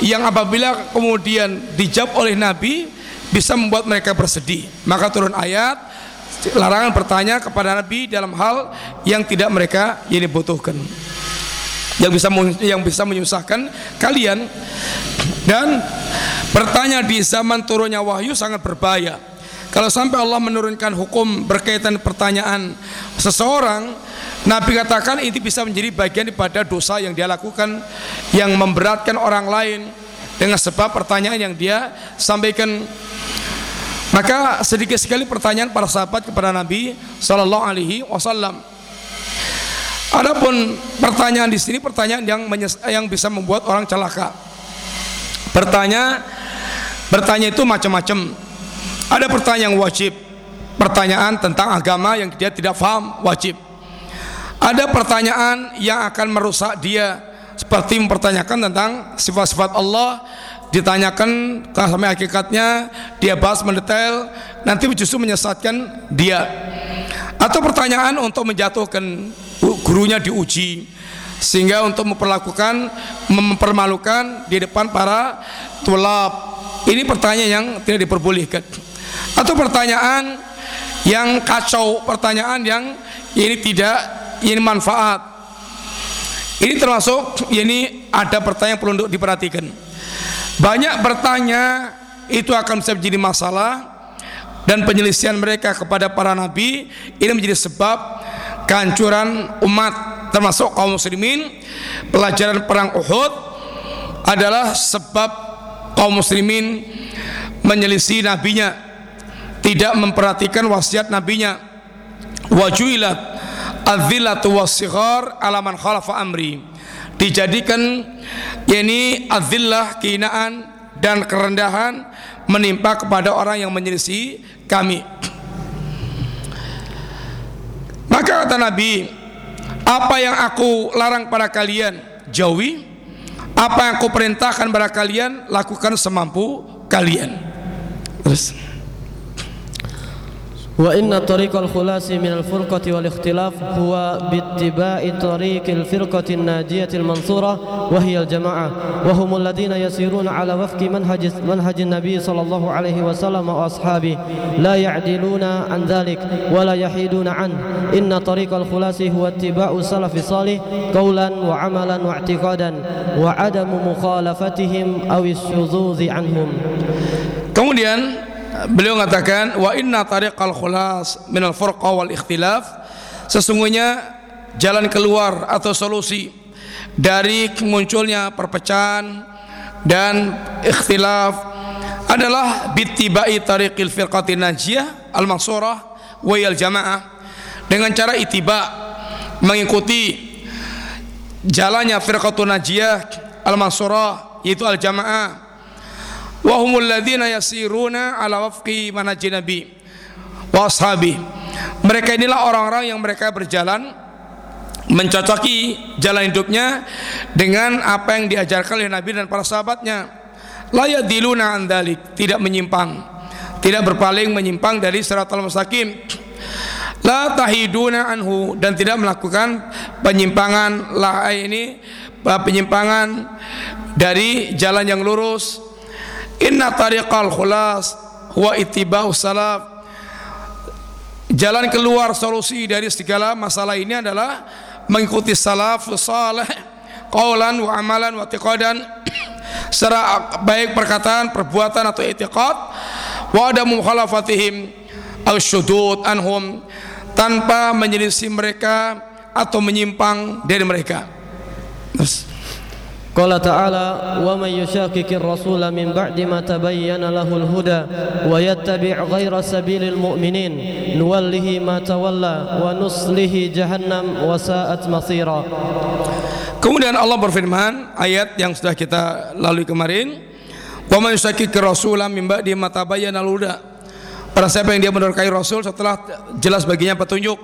yang apabila kemudian dijawab oleh Nabi bisa membuat mereka bersedih. Maka turun ayat larangan bertanya kepada Nabi dalam hal yang tidak mereka ini butuhkan. Yang bisa yang bisa menyusahkan kalian dan bertanya di zaman turunnya wahyu sangat berbahaya. Kalau sampai Allah menurunkan hukum berkaitan pertanyaan seseorang Nabi katakan ini bisa menjadi bagian daripada dosa yang dia lakukan yang memberatkan orang lain dengan sebab pertanyaan yang dia sampaikan. Maka sedikit sekali pertanyaan para sahabat kepada Nabi Sallallahu Alaihi Wasallam. Adapun pertanyaan di sini pertanyaan yang yang bisa membuat orang celaka. Bertanya bertanya itu macam-macam. Ada pertanyaan wajib, pertanyaan tentang agama yang dia tidak paham wajib. Ada pertanyaan yang akan merusak dia seperti mempertanyakan tentang sifat-sifat Allah ditanyakan sampai hakikatnya dia bahas mendetail nanti justru menyesatkan dia atau pertanyaan untuk menjatuhkan gurunya diuji. Sehingga untuk memperlakukan mempermalukan di depan para tulab ini pertanyaan yang tidak diperbolehkan. Atau pertanyaan yang kacau pertanyaan yang ini tidak ini manfaat. Ini termasuk ini ada pertanyaan perlu untuk diperhatikan. Banyak bertanya itu akan bisa menjadi masalah. Dan penyelesaian mereka kepada para nabi ini menjadi sebab kehancuran umat termasuk kaum muslimin pelajaran perang Uhud adalah sebab kaum muslimin menyelisih nabinya tidak memperhatikan wasiat nabinya. Wajuilat adzillatu wasighar ala man khalafa amri. Dijadikan yakni adzillah kehinaan dan kerendahan menimpa kepada orang yang menyelisih kami kata Nabi apa yang aku larang pada kalian jauhi. Apa yang aku perintahkan pada kalian lakukan semampu kalian. Terus وإن طريق الخلاص من الفرقة والاختلاف هو باتباع طريق الفرقة الناجية المنصورة وهي الجماعة. وهم الذين يسيرون على وفق منهج منهج النبي صلى الله عليه وسلم وأصحابه. لا يعدلون عن ذلك ولا يحيدون عنه. إن طريق الخلاص هو اتباع السلف الصالح قولا وعملا واعتقادا وعدم مخالفتهم أو الشذوذ عنهم. Kemudian beliau mengatakan wa inna tariqal khulas minal furqa wal ikhtilaf. Sesungguhnya jalan keluar atau solusi dari munculnya perpecahan dan ikhtilaf adalah bittibai tariqil firqatin najiyah al mansurah wa jamaah. Dengan cara itiba mengikuti jalannya firqatun najiyah al mansurah yaitu al jamaah wa humul ladzina yasiruna ala wafqi manhaj nabi wa ashabi. Mereka inilah orang-orang yang mereka berjalan mencocoki jalan hidupnya dengan apa yang diajarkan oleh Nabi dan para sahabatnya. La yadiluna an tidak menyimpang tidak berpaling menyimpang dari siratal mustaqim. La tahiduna anhu dan tidak melakukan penyimpangan la ini penyimpangan dari jalan yang lurus inna tariqal khulas huwa ittiba'us salaf jalan keluar solusi dari segala masalah ini adalah mengikuti salaf saleh qaulan wa amalan wa tiqadan secara baik perkataan perbuatan atau i'tiqad wa ada mukhalafatihim al syudud anhum tanpa menyelisih mereka atau menyimpang dari mereka Terus. قال تعالى ومن يشاكك الرسول من بعد ما تبين له الهدى ويتبع غير سبيل المؤمنين نوله ما تولى ونصله جهنم وساءت مصيرا Kemudian Allah berfirman ayat yang sudah kita lalui kemarin wa man yushakiki rasula min ba'di ma tabayyana al-huda Para siapa yang dia mendurkai Rasul setelah jelas baginya petunjuk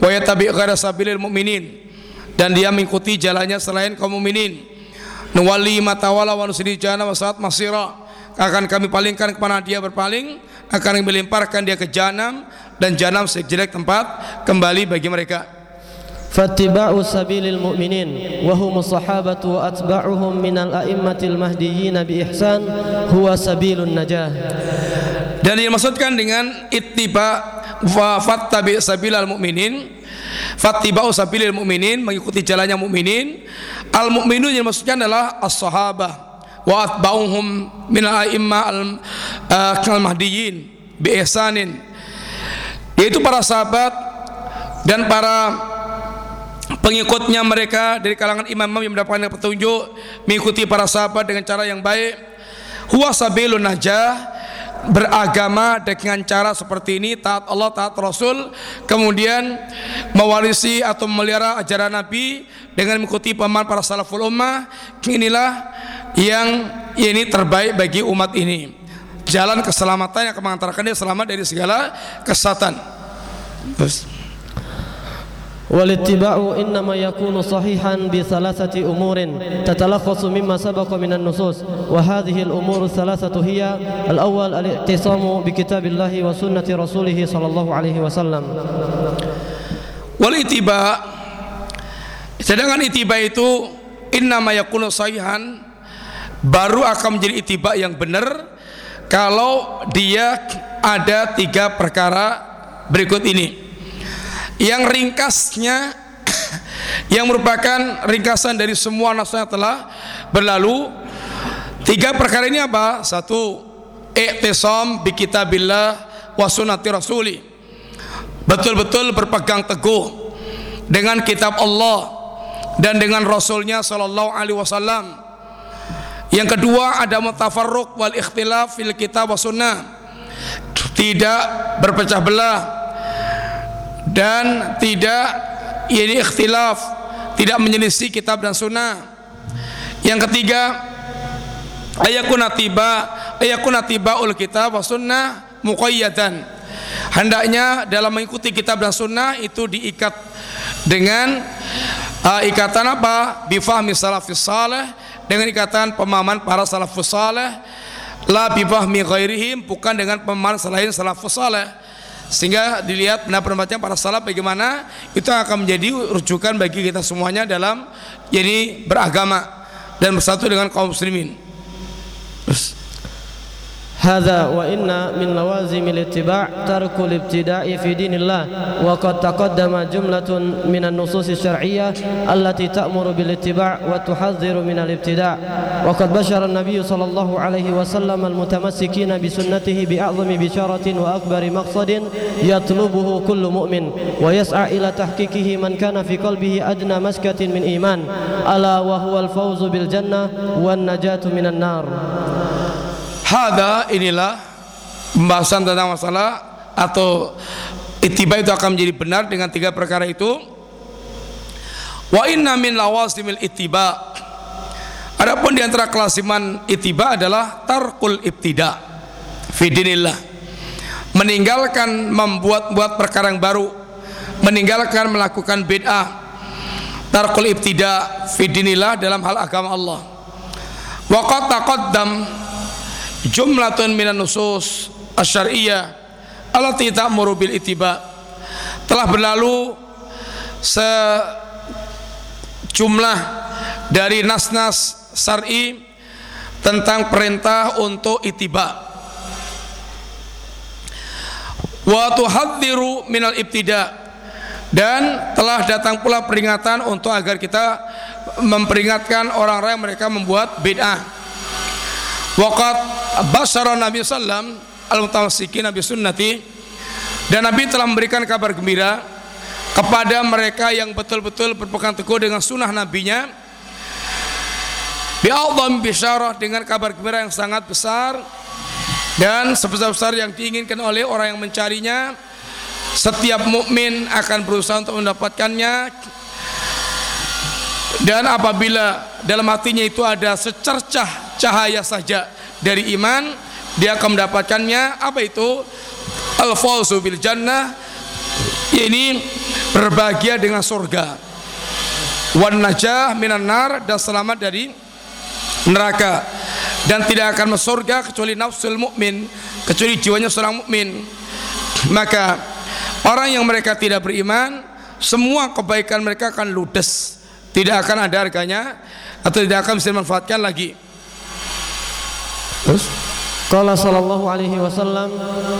wa yattabi ghaira sabilil mu'minin dan dia mengikuti jalannya selain kaum mukminin Nuwali matawala wa nusrijana wa saat masira akan kami palingkan kepada dia berpaling akan kami lemparkan dia ke janam dan janam sejelek tempat kembali bagi mereka fattiba'u sabilil mu'minin wahum sahabatu wa atba'uhum minal a'immatil mahdiyin bi ihsan huwa sabilun najah dan dimaksudkan dengan ittiba wa fattabi sabilal mu'minin fattiba'u sabilil mu'minin mengikuti jalannya mu'minin al mu'minun yang maksudnya adalah as-sahabah wa atba'uhum min al-a'imma al-mahdiyyin bi ihsanin. Yaitu para sahabat dan para pengikutnya mereka dari kalangan imam-imam yang mendapatkan petunjuk mengikuti para sahabat dengan cara yang baik. Huwa sabilun najah beragama dengan cara seperti ini taat Allah taat Rasul kemudian mewarisi atau memelihara ajaran Nabi dengan mengikuti pemahaman para salaful ummah inilah yang ini terbaik bagi umat ini. Jalan keselamatan yang akan mengantarkan dia selamat dari segala kesatan terus والاتباع إنما يكون صحيحا بثلاثة أمور تتلخص مما سبق من النصوص وهذه الأمور الثلاثة هي الأول الاعتصام بكتاب الله وسنة رسوله صلى الله عليه وسلم والاتباع sedangkan itiba itu innama yakunu sahihan baru akan menjadi itiba yang benar kalau dia ada tiga perkara berikut ini yang ringkasnya yang merupakan ringkasan dari semua yang telah berlalu. Tiga perkara ini apa? Satu i'tisam bi kitabillah wa sunnati rasuli. Betul-betul berpegang teguh dengan kitab Allah dan dengan rasulnya sallallahu alaihi wasallam. Yang kedua ada mutafarruq wal ikhtilaf fil kitab wa sunnah. Tidak berpecah belah dan tidak ini ikhtilaf tidak menyelisih kitab dan sunnah. Yang ketiga ayakuna tiba ayakuna ul kitab wa sunnah muqayyadan hendaknya dalam mengikuti kitab dan sunnah itu diikat dengan uh, ikatan apa? Bifahmi salafis salih dengan ikatan pemahaman para salafus salih. La bifahmi ghairihim bukan dengan pemahaman selain salafus salih sehingga dilihat pendapat para salaf bagaimana itu akan menjadi rujukan bagi kita semuanya dalam jadi beragama dan bersatu dengan kaum muslimin. Terus. هذا وإن من لوازم الاتباع ترك الابتداء في دين الله وقد تقدم جملة من النصوص الشرعية التي تأمر بالاتباع وتحذر من الابتداع. وقد بشر النبي صلى الله عليه وسلم المتمسكين بسنته بأعظم بشارة وأكبر مقصد يطلبه كل مؤمن ويسعى إلى تحقيقه من كان في قلبه أدنى مسكة من إيمان. ألا وهو الفوز بالجنة والنجاة من النار. Hada inilah pembahasan tentang masalah atau itiba itu akan menjadi benar dengan tiga perkara itu. Wa inna min lawasimil itiba. Adapun di antara kelasiman itiba adalah tarkul ibtida fi dinillah. meninggalkan membuat-buat perkara yang baru meninggalkan melakukan bid'ah tarkul ibtida fi dinillah dalam hal agama Allah wa qad taqaddam jumlatun minan nusus asy-syar'iyyah allati ta'muru bil ittiba. Telah berlalu sejumlah dari nas-nas syar'i tentang perintah untuk itiba wa tuhadziru minal ibtida. Dan telah datang pula peringatan untuk agar kita memperingatkan orang-orang yang mereka membuat bid'ah waqat basyara Nabi sallam al-mutawassikin Nabi sunnati. Dan Nabi telah memberikan kabar gembira kepada mereka yang betul-betul berpegang teguh dengan sunnah nabinya. Bi'adham bisyarah dengan kabar gembira yang sangat besar dan sebesar-besar yang diinginkan oleh orang yang mencarinya. Setiap mukmin akan berusaha untuk mendapatkannya. Dan apabila dalam hatinya itu ada secercah cahaya saja dari iman dia akan mendapatkannya. Apa itu? Al-fawzu bil jannah ini berbahagia dengan surga. Wan najah minan nar dan selamat dari neraka. Dan tidak akan masuk surga kecuali nafsul mukmin kecuali jiwanya seorang mukmin. Maka orang yang mereka tidak beriman semua kebaikan mereka akan ludes. Tidak akan ada harganya atau tidak akan bisa dimanfaatkan lagi terus? Qala sallallahu alaihi wasallam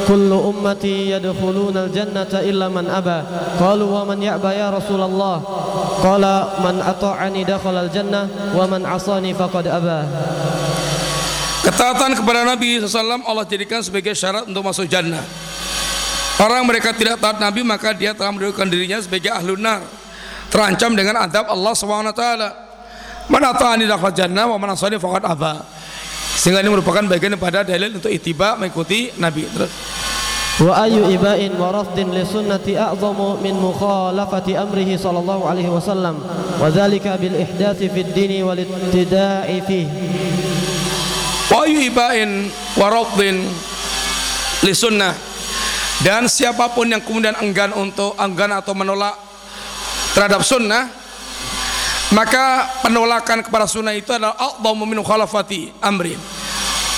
kullu ummati yadkhuluna al-jannata illa man aba. Qalu wa man ya'ba ya Rasulullah? Qala man ata'ani dakhala al-jannah wa man 'asani faqad aba. Ketaatan kepada Nabi SAW Allah jadikan sebagai syarat untuk masuk jannah. Orang mereka tidak taat Nabi maka dia telah mendudukkan dirinya sebagai ahlu nar Terancam dengan adab Allah SWT Mana ta'ani dakhal jannah wa mana asani faqad aba Sehingga ini merupakan bagian daripada dalil untuk itiba mengikuti Nabi. Terus. Wa ayu ibain wa rafdin li sunnati a'zamu min mukhalafati amrihi sallallahu alaihi wasallam. Wa dzalika bil ihdathi fid dini wal ibtida'i fihi wa ibain waradin li sunnah. Dan siapa pun yang kemudian enggan untuk enggan atau menolak terhadap sunnah maka penolakan kepada sunnah itu adalah a'dhamu min khalafati amri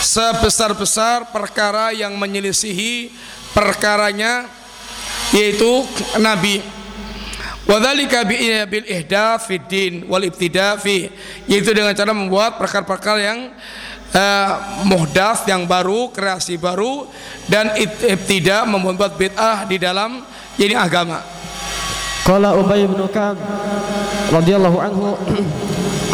sebesar-besar perkara yang menyelisihi perkaranya yaitu nabi Wadhalika bil ihdath fid din wal ibtida fi yaitu dengan cara membuat perkara-perkara yang uh, muhdas yang baru, kreasi baru dan tidak membuat bid'ah di dalam jadi agama. Qala Ubay bin Ka'ab radhiyallahu anhu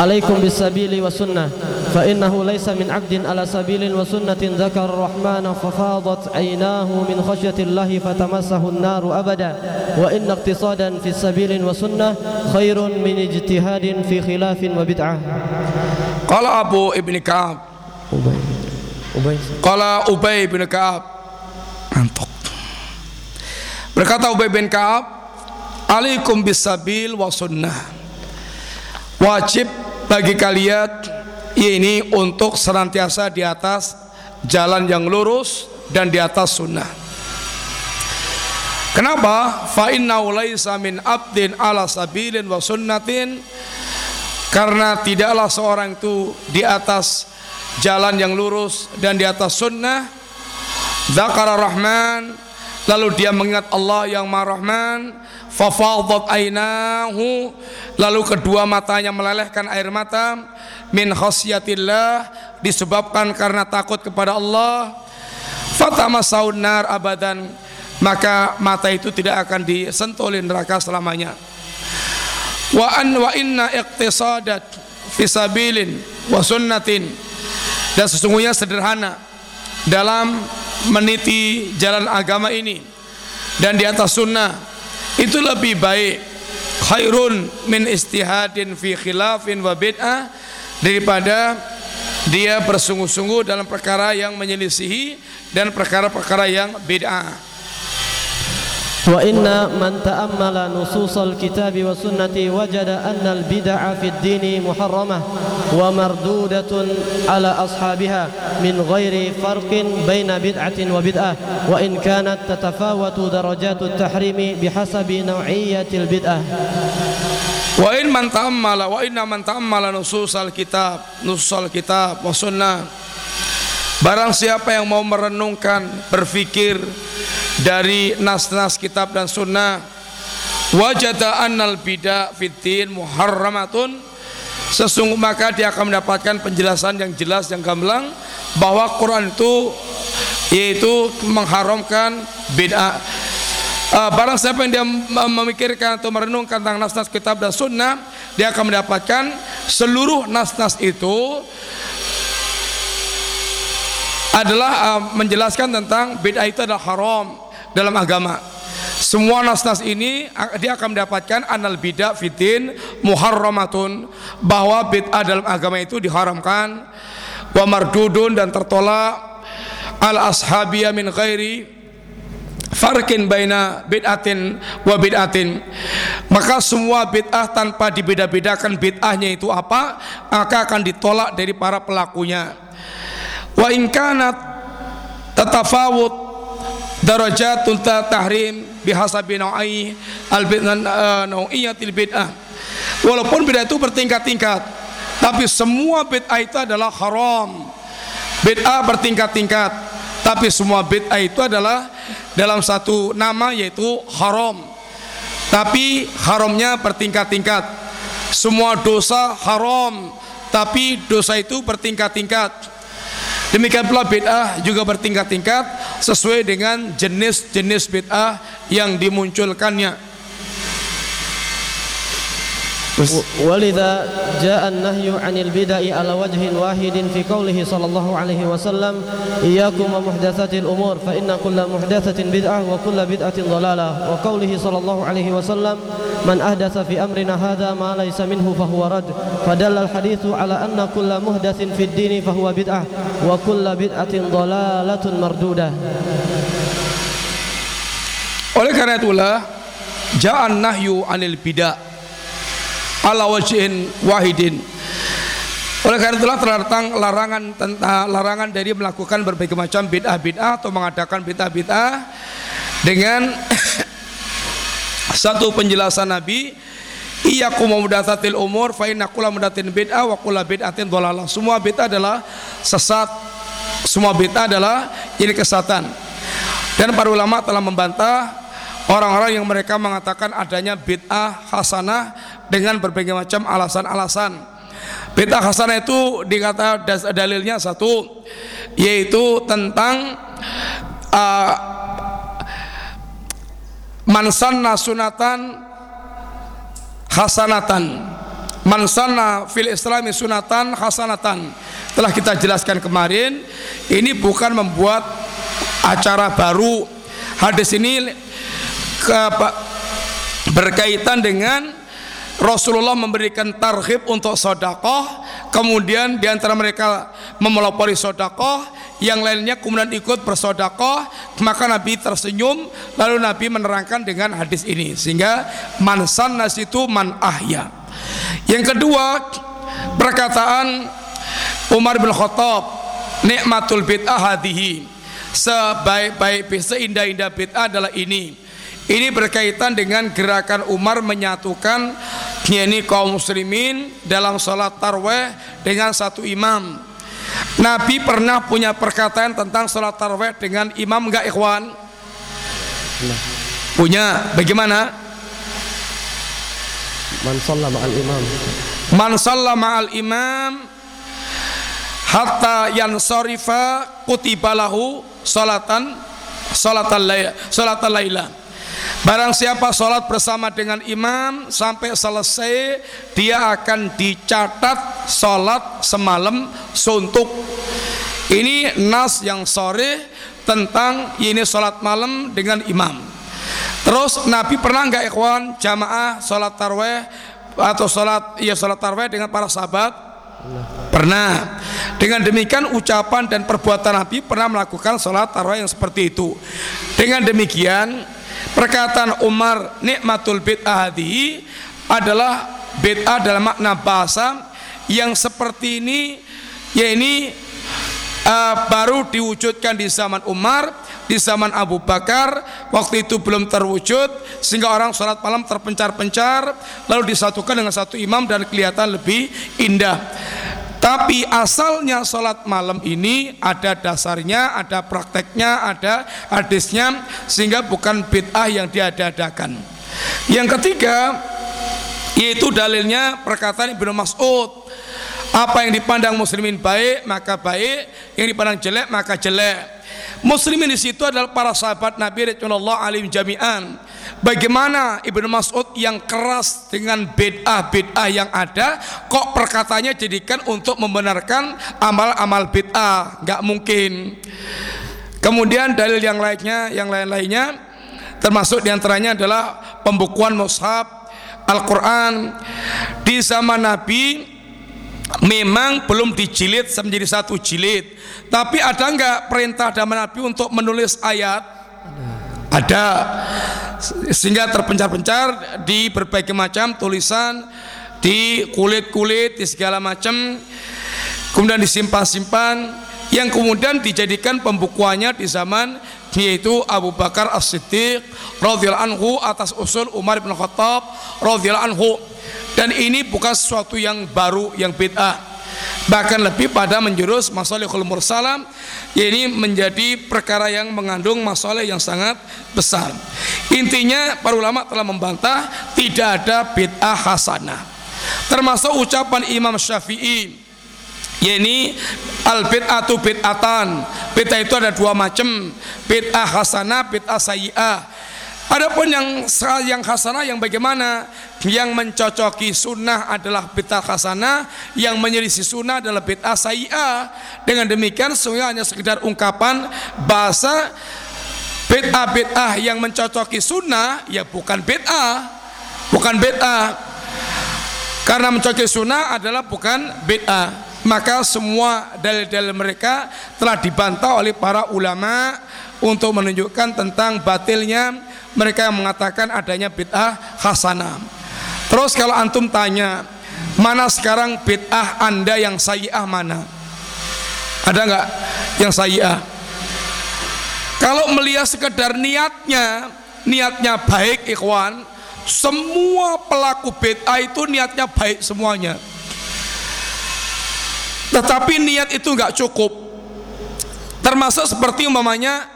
alaikum bisabili wa sunnah fa innahu laysa min 'abdin ala sabilin wa sunnatin dzakara ar-rahman fa fadat 'aynahu min khashyati Allah fatamassahu an-nar abada wa inna iqtisadan fi sabilin wa sunnah khairun min ijtihadin fi khilafin wa bid'ah Qala Abu Ibn Ka'ab Ubay. Ubay. Qala Ubay Ka'ab. Antok. Berkata Ubay bin Ka'ab, "Alaikum bisabil wa sunnah." Wajib bagi kalian ini untuk senantiasa di atas jalan yang lurus dan di atas sunnah. Kenapa? Fa inna laisa min abdin ala sabilin wa sunnatin karena tidaklah seorang itu di atas jalan yang lurus dan di atas sunnah Zakara Rahman lalu dia mengingat Allah yang Maha Rahman fafadat ainahu. Lalu kedua matanya melelehkan air mata. Min khasyatillah. Disebabkan karena takut kepada Allah. Fatama saunar abadan. Maka mata itu tidak akan disentuh oleh neraka selamanya. Wa an wa inna iqtisadat fisabilin wa sunnatin. Dan sesungguhnya sederhana dalam meniti jalan agama ini. Dan di atas sunnah itu lebih baik khairun min istihadin fi khilafin wa bid'ah daripada dia bersungguh-sungguh dalam perkara yang menyelisihi dan perkara-perkara yang bid'ah وإن من تأمل نصوص الكتاب والسنة وجد أن البدع في الدين محرمة ومردودة على أصحابها من غير فرق بين بدعة وبدعة وإن كانت تتفاوت درجات التحريم بحسب نوعية البدعة. ta'ammala wa inna man ta'ammala nususal kitab nususal kitab wa sunnah Barang siapa yang mau merenungkan berfikir dari nas-nas kitab dan sunnah wajada annal bida fitin muharramatun sesungguh maka dia akan mendapatkan penjelasan yang jelas yang gamblang bahwa Quran itu yaitu mengharamkan bid'ah. Uh, barang siapa yang dia memikirkan atau merenungkan tentang nas-nas kitab dan sunnah dia akan mendapatkan seluruh nas-nas itu adalah uh, menjelaskan tentang bid'ah itu adalah haram dalam agama. Semua nas-nas ini dia akan mendapatkan anal bid'ah fitin muharramatun bahwa bid'ah dalam agama itu diharamkan wa mardudun dan tertolak al ashabiyah min ghairi farkin baina bid'atin wa bid'atin. Maka semua bid'ah tanpa dibeda-bedakan bid'ahnya itu apa maka akan ditolak dari para pelakunya wa in kanat tatafawut darajatun tahrim bihasabi nau'i al bid'ah nau'iyatil bid'ah. Walaupun bid'ah itu bertingkat-tingkat tapi semua bid'ah itu adalah haram. Bid'ah bertingkat-tingkat tapi semua bid'ah itu adalah dalam satu nama yaitu haram. Tapi haramnya bertingkat-tingkat. Semua dosa haram tapi dosa itu bertingkat-tingkat demikian pula bid'ah juga bertingkat-tingkat sesuai dengan jenis-jenis bid'ah yang dimunculkannya ولذا جاء النهي عن البدع على وجه واحد في قوله صلى الله عليه وسلم إياكم ومحدثات الأمور فإن كل محدثة بدعة وكل بدعة ضلالة وقوله صلى الله عليه وسلم من أحدث في أمرنا هذا ما ليس منه فهو رد فدل الحديث على أن كل محدث في الدين فهو بدعة وكل بدعة ضلالة مردودة Oleh karena itulah ja'an nahyu anil bidah ala wahidin oleh karena itulah terdatang larangan tentang larangan dari melakukan berbagai macam bid'ah-bid'ah atau mengadakan bid'ah-bid'ah dengan satu penjelasan Nabi Iyakum mudatsatil umur fa inna kulla mudatin bid'ah wa kulla bid'atin. Semua bid'ah adalah sesat. Semua bid'ah adalah ini kesatan. Dan para ulama telah membantah orang-orang yang mereka mengatakan adanya bid'ah hasanah dengan berbagai macam alasan-alasan. Bid'ah hasanah itu dikata dalilnya satu yaitu tentang uh, mansanna sunatan hasanatan mansanna fil islami sunatan hasanatan telah kita jelaskan kemarin ini bukan membuat acara baru. Hadis ini ke, berkaitan dengan Rasulullah memberikan tarhib untuk sodakoh kemudian di antara mereka memelopori sodakoh yang lainnya kemudian ikut bersodakoh maka Nabi tersenyum. Lalu Nabi menerangkan dengan hadis ini. Sehingga mansan nas itu man ahya. Yang kedua perkataan Umar bin Khattab nikmatul bid'ah hadihi. Sebaik-baik seindah-indah bid'ah adalah ini. Ini berkaitan dengan gerakan Umar menyatukan yakni kaum muslimin dalam sholat tarweh dengan satu imam. Nabi pernah punya perkataan tentang sholat tarweh dengan imam enggak ikhwan? Punya. Bagaimana? Man shalla ma'al imam. Man shalla ma'al imam hatta yansarifa kutibalahu laila salatan laila Barang siapa sholat bersama dengan imam sampai selesai dia akan dicatat sholat semalam suntuk. Ini nas yang sore tentang ini sholat malam dengan imam. Terus Nabi pernah nggak ikhwan jamaah sholat tarweh atau sholat ya sholat tarweh dengan para sahabat? Pernah. Dengan demikian ucapan dan perbuatan Nabi pernah melakukan sholat tarweh yang seperti itu. Dengan demikian perkataan Umar nikmatul bid'ah adalah bid'ah dalam makna bahasa yang seperti ini ya ini uh, baru diwujudkan di zaman Umar di zaman Abu Bakar. Waktu itu belum terwujud sehingga orang sholat malam terpencar-pencar lalu disatukan dengan satu imam dan kelihatan lebih indah tapi asalnya sholat malam ini ada dasarnya, ada prakteknya, ada hadisnya sehingga bukan bid'ah yang diadakan. Yang ketiga yaitu dalilnya perkataan Ibnu Mas'ud apa yang dipandang muslimin baik maka baik, yang dipandang jelek maka jelek. Muslimin di situ adalah para sahabat Nabi Rasulullah alim jami'an. Bagaimana Ibnu Mas'ud yang keras dengan bid'ah bid'ah yang ada, kok perkataannya jadikan untuk membenarkan amal-amal bid'ah? Gak mungkin. Kemudian dalil yang lainnya, yang lain-lainnya, termasuk di antaranya adalah pembukuan mushaf Al-Quran di zaman Nabi memang belum dijilid menjadi satu jilid tapi ada enggak perintah dari Nabi untuk menulis ayat ada sehingga terpencar-pencar di berbagai macam tulisan di kulit-kulit di segala macam kemudian disimpan-simpan yang kemudian dijadikan pembukuannya di zaman yaitu Abu Bakar As-Siddiq radhiyallahu anhu atas usul Umar bin Khattab radhiyallahu anhu. Dan ini bukan sesuatu yang baru yang bid'ah bahkan lebih pada menjurus masalihul mursalam ini menjadi perkara yang mengandung masalah yang sangat besar. Intinya para ulama telah membantah tidak ada bid'ah hasanah. Termasuk ucapan Imam Syafi'i yakni al bid'atu bid'atan. Bid'ah itu ada dua macam. Bid'ah hasanah bid'ah sayyi'ah. Adapun yang yang hasanah yang bagaimana? Yang mencocoki sunnah adalah bid'ah hasanah, yang menyelisih sunnah adalah bid'ah sayi'ah. Dengan demikian semuanya hanya sekedar ungkapan bahasa bid'ah bid'ah yang mencocoki sunnah ya bukan bid'ah, bukan bid'ah. Karena mencocoki sunnah adalah bukan bid'ah. Maka semua dalil-dalil mereka telah dibantah oleh para ulama untuk menunjukkan tentang batilnya mereka yang mengatakan adanya bid'ah hasanah. Terus kalau antum tanya, mana sekarang bid'ah Anda yang sayi'ah mana? Ada nggak yang sayi'ah? Kalau melihat sekedar niatnya, niatnya baik ikhwan, semua pelaku bid'ah itu niatnya baik semuanya. Tetapi niat itu nggak cukup. Termasuk seperti umpamanya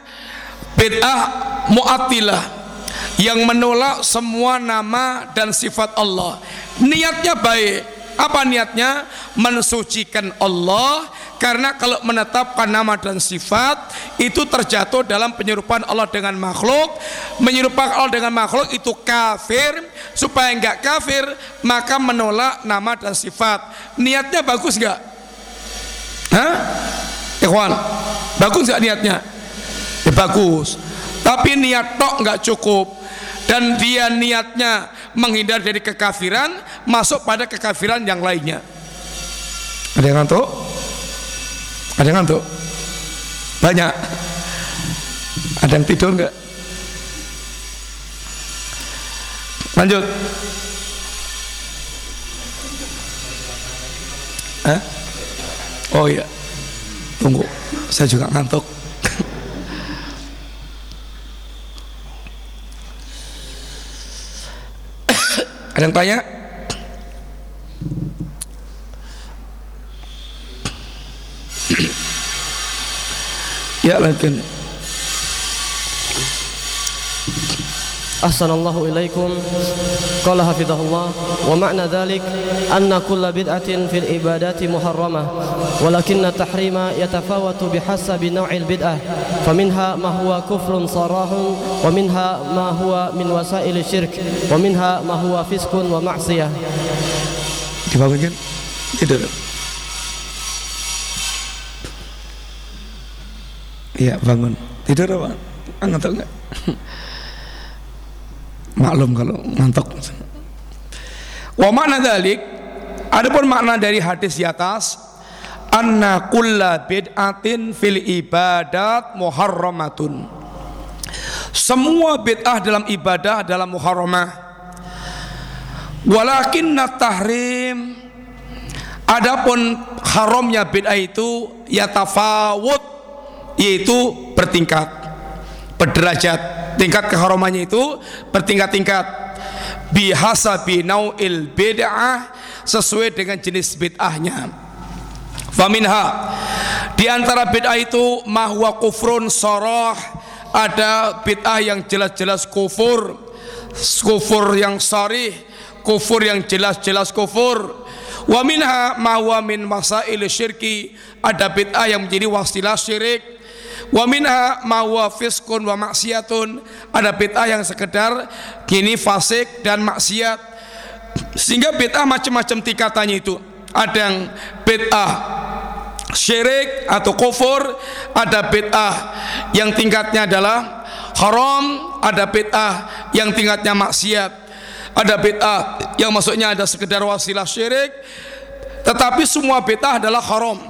bid'ah mu'attilah yang menolak semua nama dan sifat Allah. Niatnya baik. Apa niatnya? Mensucikan Allah karena kalau menetapkan nama dan sifat itu terjatuh dalam penyerupaan Allah dengan makhluk menyerupakan Allah dengan makhluk itu kafir supaya enggak kafir maka menolak nama dan sifat niatnya bagus enggak? Hah? Ikhwan bagus enggak niatnya? Ya bagus tapi niat tok enggak cukup dan dia niatnya menghindar dari kekafiran masuk pada kekafiran yang lainnya ada yang ngantuk? ada yang ngantuk? banyak ada yang tidur enggak? lanjut Hah? oh iya tunggu saya juga ngantuk Ada yang tanya? ya lanjutkan. أحسن الله إليكم. قال حفظه الله. ومعنى ذلك أن كل بدعة في العبادات محرمة ولكن التحريم يتفاوت بحسب نوع البدعة. فمنها ما هو كفر صراح ومنها ما هو من وسائل الشرك ومنها ما هو فسق ومعصية. dibangunkan tidur iya bangun tidur apa ngantuk enggak maklum kalau ngantuk. Wa makna dalik adapun makna dari hadis di atas anna kulla bid'atin fil ibadat muharramatun. Semua bid'ah dalam ibadah adalah muharramah. Walakin tahrim adapun haramnya bid'ah itu ya tafawut yaitu bertingkat berderajat. Tingkat keharamannya itu bertingkat-tingkat. Bihasabi nau'il bid'ah sesuai dengan jenis bid'ahnya. Faminha di antara bid'ah itu mahwa kufrun soroh ada bid'ah yang jelas-jelas kufur. Kufur yang sarih. Kufur yang jelas-jelas kufur. Wa minha mahwa min masail syirki. Ada bid'ah yang menjadi wasilah syirik Wa minha ma huwa fiskun wa maksiatun. Ada bid'ah yang sekedar kini fasik dan maksiat. Sehingga bid'ah macam-macam tingkatannya itu. Ada yang bid'ah syirik atau kufur, ada bid'ah yang tingkatnya adalah haram, ada bid'ah yang tingkatnya maksiat. Ada bid'ah yang maksudnya ada sekedar wasilah syirik, tetapi semua bid'ah adalah haram.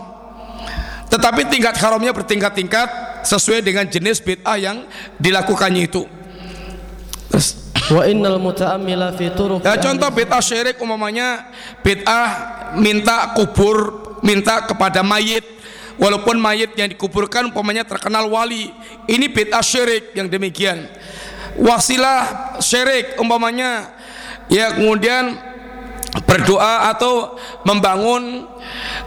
Tetapi tingkat haramnya bertingkat-tingkat sesuai dengan jenis bid'ah yang dilakukannya itu. Terus Wa innal muta'ammila fi turuq Ya contoh bid'ah syirik umumnya bid'ah minta kubur, minta kepada mayit walaupun mayit yang dikuburkan umpamanya terkenal wali. Ini bid'ah syirik yang demikian. Wasilah syirik umpamanya ya kemudian berdoa atau membangun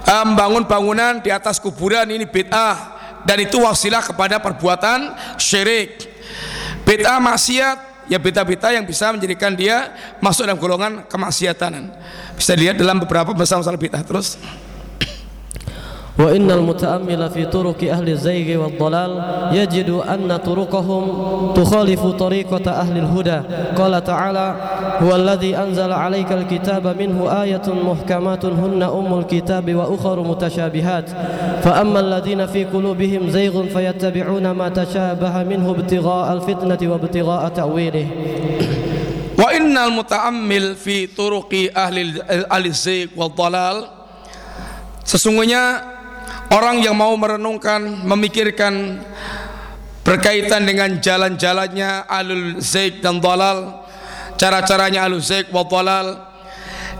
uh, membangun bangunan di atas kuburan ini bid'ah dan itu wasilah kepada perbuatan syirik. Bid'ah maksiat ya bid'ah-bid'ah yang bisa menjadikan dia masuk dalam golongan kemaksiatan. Bisa dilihat dalam beberapa masalah bid'ah. Terus وإن المتأمل في طرق أهل الزيغ والضلال يجد أن طرقهم تخالف طريقة أهل الهدى. قال تعالى هو الذي أنزل عليك الكتاب منه آية محكمات هن أم الكتاب وأخر متشابهات. فأما الذين في قلوبهم زيغ فيتبعون ما تشابه منه ابتغاء الفتنة وابتغاء تأويله. وإن المتأمل في طرق أهل الزيغ والضلال sesungguhnya Orang yang mau merenungkan, memikirkan berkaitan dengan jalan-jalannya alul zaik dan dalal, cara-caranya alul zaik wa dalal,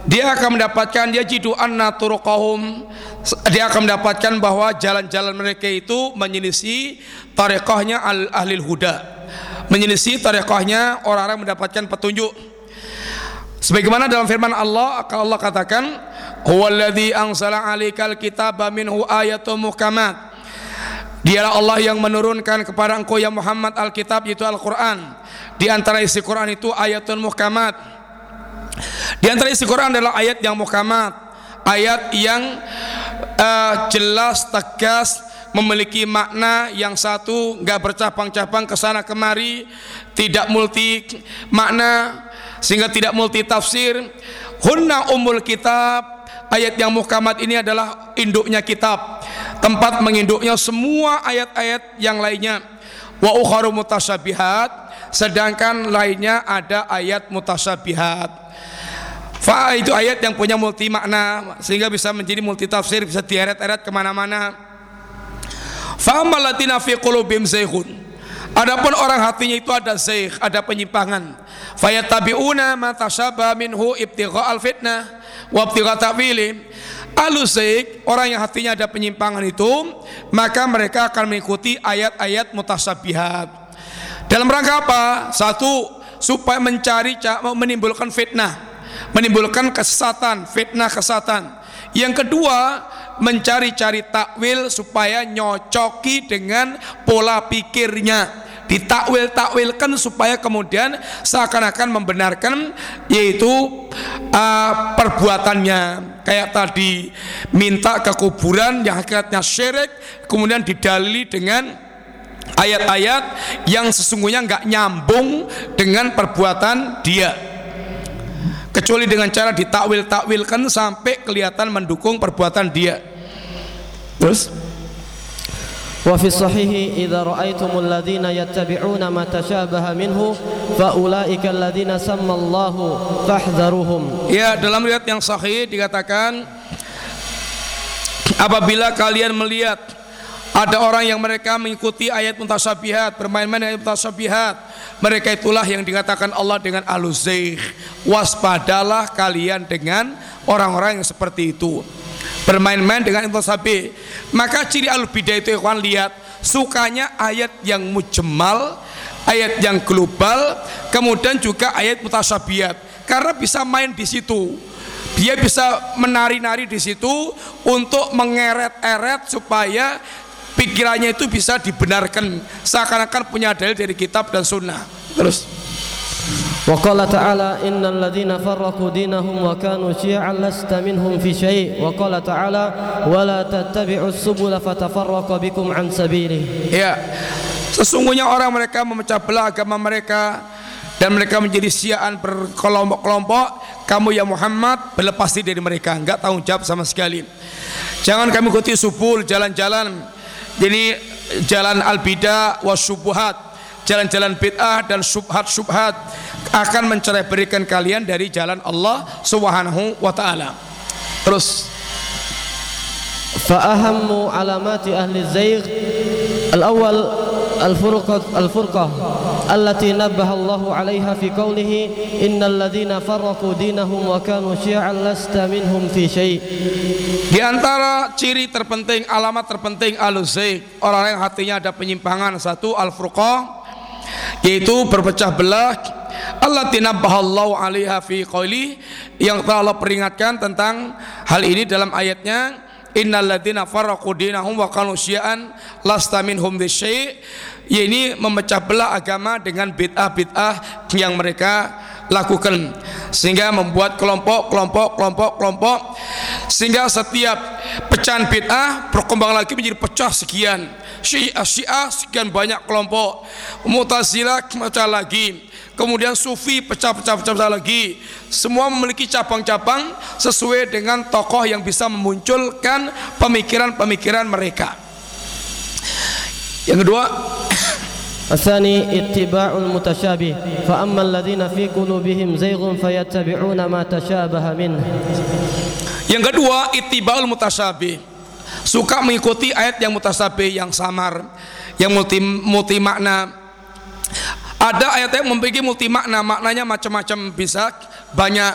dia akan mendapatkan dia jidu anna turuqahum dia akan mendapatkan bahwa jalan-jalan mereka itu menyelisih tariqahnya al ahlil huda. Menyelisih tariqahnya orang-orang mendapatkan petunjuk sebagaimana dalam firman Allah Allah katakan Huwallazi anzala 'alaikal kitaba minhu ayatun muhkamat. Dialah Allah yang menurunkan kepada engkau ya Muhammad Alkitab yaitu Al-Qur'an. Di antara isi Quran itu ayatun muhkamat. Di antara isi Quran adalah ayat yang muhkamat, ayat yang uh, jelas tegas memiliki makna yang satu nggak bercabang-cabang ke sana kemari tidak multi makna sehingga tidak multi tafsir hunna umul kitab. Ayat yang muhkamat ini adalah induknya kitab. Tempat menginduknya semua ayat-ayat yang lainnya. Wa ukharu mutasyabihat. Sedangkan lainnya ada ayat mutasyabihat. Fa itu ayat yang punya multi makna sehingga bisa menjadi multi tafsir bisa dieret-eret ke mana-mana. Fa amalatina fi qulubim zayghun Adapun orang hatinya itu ada zaykh, ada penyimpangan. Fayatabiuna ma tasyaba minhu ibtigha'al fitnah wabtiqa ta'wili. Alusik orang yang hatinya ada penyimpangan itu maka mereka akan mengikuti ayat-ayat mutasabihat dalam rangka apa? satu supaya mencari menimbulkan fitnah. Menimbulkan kesesatan fitnah kesesatan. Yang kedua mencari-cari takwil supaya nyocoki dengan pola pikirnya ditakwil-takwilkan supaya kemudian seakan-akan membenarkan yaitu uh, perbuatannya. Kayak tadi minta ke kuburan yang hakikatnya syirik kemudian didalili dengan ayat-ayat yang sesungguhnya nggak nyambung dengan perbuatan dia. Kecuali dengan cara ditakwil-takwilkan sampai kelihatan mendukung perbuatan dia. Terus وفي الصحيح إذا رأيتم الذين يتبعون ما تشابه منه فأولئك الذين سمى الله فاحذروهم Ya dalam riwayat yang sahih dikatakan apabila kalian melihat Ada orang yang mereka mengikuti ayat mutasyabihat, bermain-main dengan ayat mutasyabihat. Mereka itulah yang dikatakan Allah dengan aluzaih. Waspadalah kalian dengan orang-orang yang seperti itu. Bermain-main dengan mutasyabi. Maka ciri al-bidah itu ikhwan lihat sukanya ayat yang mujmal, ayat yang global, kemudian juga ayat mutasyabihat. Karena bisa main di situ. Dia bisa menari-nari di situ untuk mengeret-eret supaya pikirannya itu bisa dibenarkan seakan-akan punya dalil dari kitab dan sunnah terus وقال تعالى إن الذين فرقوا دينهم وكانوا شيعا لست منهم في شيء وقال تعالى ولا تتبعوا السبل فتفرق بكم عن سبيله ya sesungguhnya orang mereka memecah belah agama mereka dan mereka menjadi siaan berkelompok-kelompok kamu ya Muhammad berlepas diri dari mereka enggak tanggung jawab sama sekali jangan kami ikuti subul jalan-jalan jadi jalan al-bidah was subuhat, jalan-jalan bid'ah dan subhat-subhat akan mencerai berikan kalian dari jalan Allah Subhanahu wa taala. Terus فأهم علامات أهل الزيغ الأول الفرقة الفرقة التي نبه الله عليها في قوله إن الذين فرقوا دينهم وكانوا شيعا لست منهم في شيء Di antara ciri terpenting, alamat terpenting al orang yang hatinya ada penyimpangan satu al-furqah yaitu berpecah belah Allah tinabbahallahu alaiha fi qawli yang telah Allah peringatkan tentang hal ini dalam ayatnya innalladzina farraqu dinahum wa kanu syi'an lasta minhum bisyai' ini memecah belah agama dengan bid'ah-bid'ah yang mereka lakukan sehingga membuat kelompok kelompok kelompok kelompok sehingga setiap pecahan bid'ah berkembang lagi menjadi pecah sekian. Syiah syiah sekian banyak kelompok. Mutazilah pecah lagi. Kemudian sufi pecah-pecah pecah lagi. Semua memiliki cabang-cabang sesuai dengan tokoh yang bisa memunculkan pemikiran-pemikiran mereka. Yang kedua الثاني اتباع المتشابه فأما الذين في قلوبهم زيغ فيتبعون ما تشابه منه Yang kedua, ittibaul mutasyabih. Suka mengikuti ayat yang mutasyabih, yang samar, yang multi, multi makna. Ada ayat yang memiliki multi makna, maknanya macam-macam bisa banyak.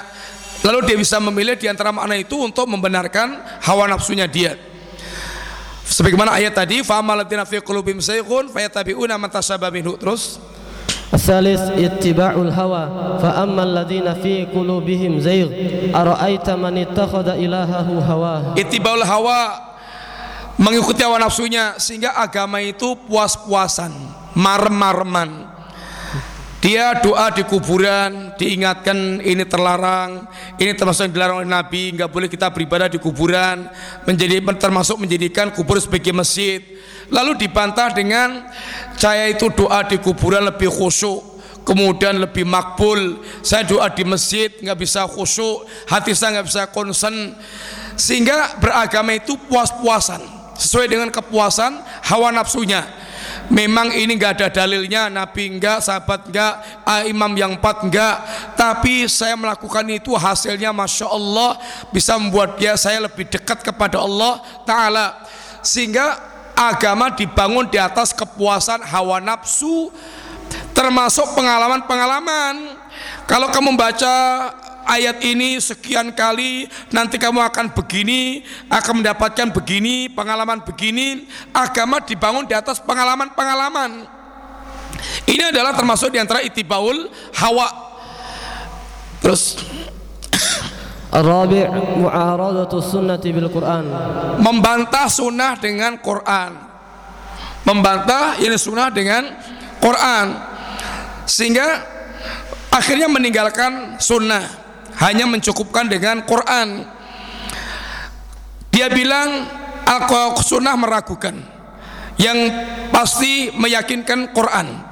Lalu dia bisa memilih di antara makna itu untuk membenarkan hawa nafsunya dia. Sebagaimana ayat tadi, famalatina fi qulubihim sayqun fayatabi'una man tashabaha minhu. Terus الثالث اتباع الهوى فأما الذين في قلوبهم زيغ أرأيت من اتخذ إلهه هواه Ittibaul hawa mengikuti hawa nafsunya sehingga agama itu puas-puasan, marem-mareman. dia doa di kuburan, diingatkan ini terlarang, ini termasuk yang dilarang oleh Nabi, nggak boleh kita beribadah di kuburan, menjadi termasuk menjadikan kubur sebagai masjid. Lalu dibantah dengan saya itu doa di kuburan lebih khusyuk, kemudian lebih makbul. Saya doa di masjid nggak bisa khusyuk, hati saya nggak bisa konsen, sehingga beragama itu puas-puasan, sesuai dengan kepuasan hawa nafsunya memang ini nggak ada dalilnya Nabi enggak, sahabat enggak, imam yang empat enggak tapi saya melakukan itu hasilnya Masya Allah bisa membuat dia saya lebih dekat kepada Allah Ta'ala. Sehingga agama dibangun di atas kepuasan hawa nafsu termasuk pengalaman-pengalaman. Kalau kamu baca ayat ini sekian kali nanti kamu akan begini akan mendapatkan begini pengalaman begini agama dibangun di atas pengalaman-pengalaman. Ini adalah termasuk di antara itibaul hawa. Terus Rabi' mu'aradatu sunnati bil Quran. membantah sunnah dengan Quran. Membantah ini sunnah dengan Quran. Sehingga akhirnya meninggalkan sunnah hanya mencukupkan dengan Quran. Dia bilang aku sunnah meragukan. Yang pasti meyakinkan Quran.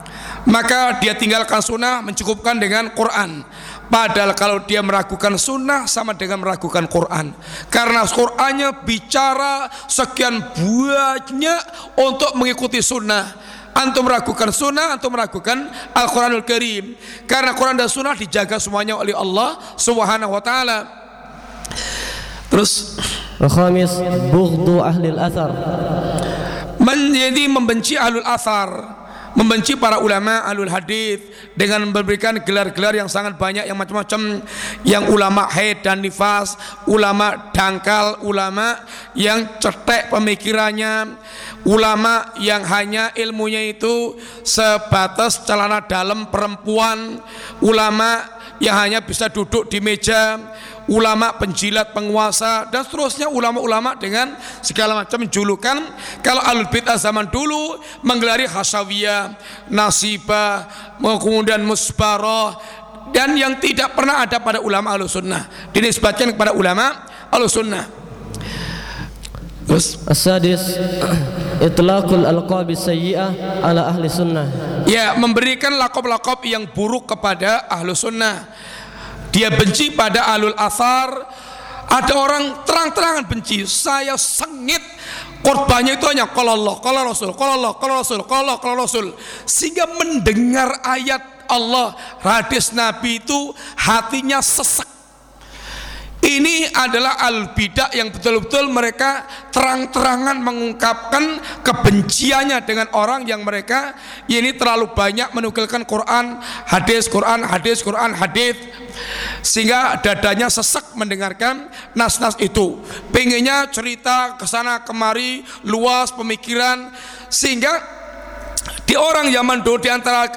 Maka dia tinggalkan sunnah mencukupkan dengan Quran. Padahal kalau dia meragukan sunnah sama dengan meragukan Quran. Karena Qurannya bicara sekian banyak untuk mengikuti sunnah antum meragukan sunnah, antum meragukan Al-Quranul Karim. Karena Quran dan sunnah dijaga semuanya oleh Allah Subhanahu wa taala. Terus Khamis, bughdu ahli al-athar. menjadi membenci ahlul asar membenci para ulama alul hadis dengan memberikan gelar-gelar yang sangat banyak yang macam-macam. Yang ulama haid dan nifas, ulama dangkal, ulama yang cetek pemikirannya, ulama yang hanya ilmunya itu sebatas celana dalam perempuan, ulama yang hanya bisa duduk di meja, ulama penjilat penguasa dan seterusnya ulama-ulama dengan segala macam julukan. Kalau alul bid'ah zaman dulu menggelari hasawiyah nasibah kemudian musbarah dan yang tidak pernah ada pada ulama alus sunnah. Dinisbatkan kepada ulama alus sunnah Terus? As-sadis Itlaqul alqabi sayyi'ah ala ahli sunnah. Ya memberikan lakop-lakop yang buruk kepada ahlu sunnah. Dia benci pada alul asar. Ada orang terang-terangan benci. Saya sengit. Korbannya itu hanya kalau Allah kalau Rasul kalau Allah kalau Rasul kalau Allah kalau Rasul. Sehingga mendengar ayat Allah hadis Nabi itu hatinya sesek ini adalah al-bidah yang betul-betul mereka terang-terangan mengungkapkan kebenciannya dengan orang yang mereka ini terlalu banyak menukilkan Quran, hadis, Quran, hadis, Quran, hadis sehingga dadanya sesek mendengarkan nas-nas itu. Pengennya cerita ke sana kemari luas pemikiran sehingga di orang zaman dulu di antara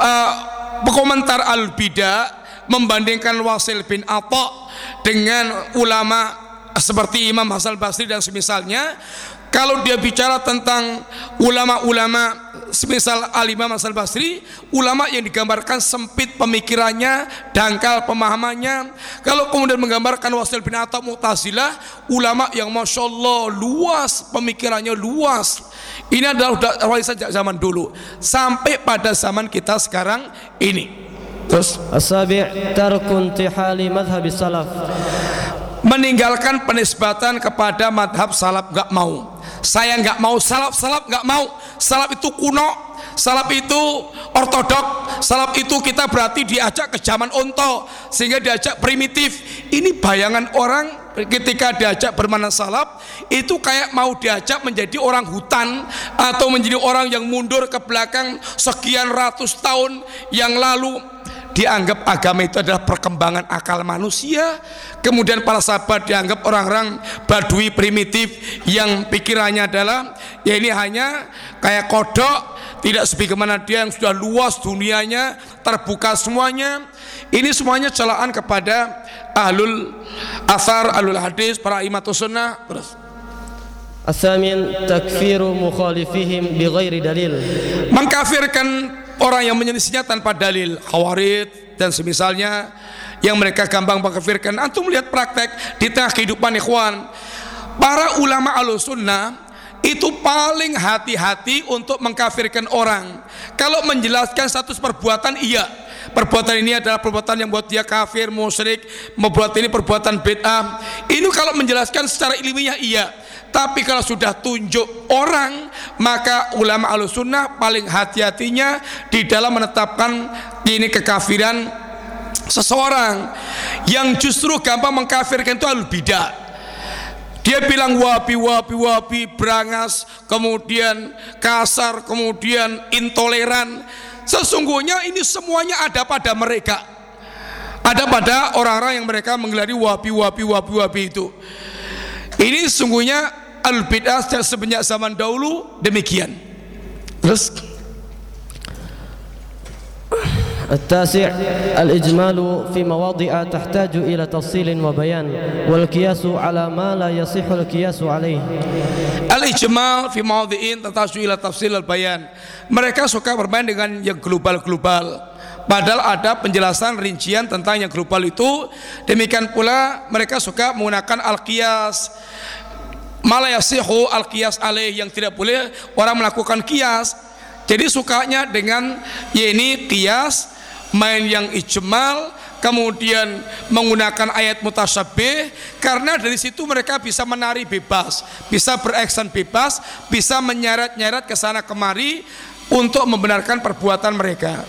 uh, pekomentar al-bidah membandingkan Wasil bin Atta dengan ulama seperti Imam Hasan Basri dan semisalnya. Kalau dia bicara tentang ulama-ulama semisal Al-Imam Hasan Basri ulama yang digambarkan sempit pemikirannya dangkal pemahamannya. Kalau kemudian menggambarkan Wasil bin Atta Mu'tazilah ulama yang Masya Allah luas pemikirannya luas. Ini adalah warisan zaman dulu. Sampai pada zaman kita sekarang ini Terus? Asabi' tarkun tihali madhab salaf. Meninggalkan penisbatan kepada madhab salaf gak mau. Saya gak mau salaf, salaf gak mau. Salaf itu kuno Salaf itu ortodok Salaf itu kita berarti diajak ke zaman onto Sehingga diajak primitif. Ini bayangan orang ketika diajak bermana salaf Itu kayak mau diajak menjadi orang hutan Atau menjadi orang yang mundur ke belakang Sekian ratus tahun yang lalu dianggap agama itu adalah perkembangan akal manusia. Kemudian para sahabat dianggap orang-orang badui primitif yang pikirannya adalah ya ini hanya kayak kodok tidak sebagaimana dia yang sudah luas dunianya terbuka semuanya. Ini semuanya celaan kepada ahlul asar ahlul hadis para imatus sunnah. Terus. Asamin takfiru mukhalifihim bighairi dalil. Mengkafirkan orang yang menyelisihnya tanpa dalil khawarid dan semisalnya yang mereka gampang mengkafirkan. Antum melihat praktek di tengah kehidupan ikhwan. Para ulama al-sunnah itu paling hati-hati untuk mengkafirkan orang. Kalau menjelaskan status perbuatan iya. Perbuatan ini adalah perbuatan yang buat dia kafir, musyrik, membuat ini perbuatan bid'ah. Ini kalau menjelaskan secara ilmiah iya. Tapi kalau sudah tunjuk orang Maka ulama al-sunnah paling hati-hatinya Di dalam menetapkan ini kekafiran seseorang. Yang justru gampang mengkafirkan itu al-bidah dia bilang wapi wapi wapi berangas kemudian kasar kemudian intoleran. Sesungguhnya ini semuanya ada pada mereka. Ada pada orang-orang yang mereka menggelari wapi wapi wapi wapi itu. Ini sungguhnya al bid'ah semenjak zaman dahulu demikian terus التاسع الإجمال في مواضع تحتاج إلى تفصيل وبيان والقياس على ما لا يصح القياس عليه الإجمال في مواضع تحتاج إلى تفصيل البيان mereka suka bermain dengan yang global-global Padahal ada penjelasan rincian tentang yang global itu Demikian pula mereka suka menggunakan al-qiyas malayasihu al kias alaih yang tidak boleh orang melakukan kias jadi sukanya dengan ini kias main yang ijmal kemudian menggunakan ayat mutasyabih karena dari situ mereka bisa menari bebas bisa bereksan bebas bisa menyeret-nyeret ke sana kemari untuk membenarkan perbuatan mereka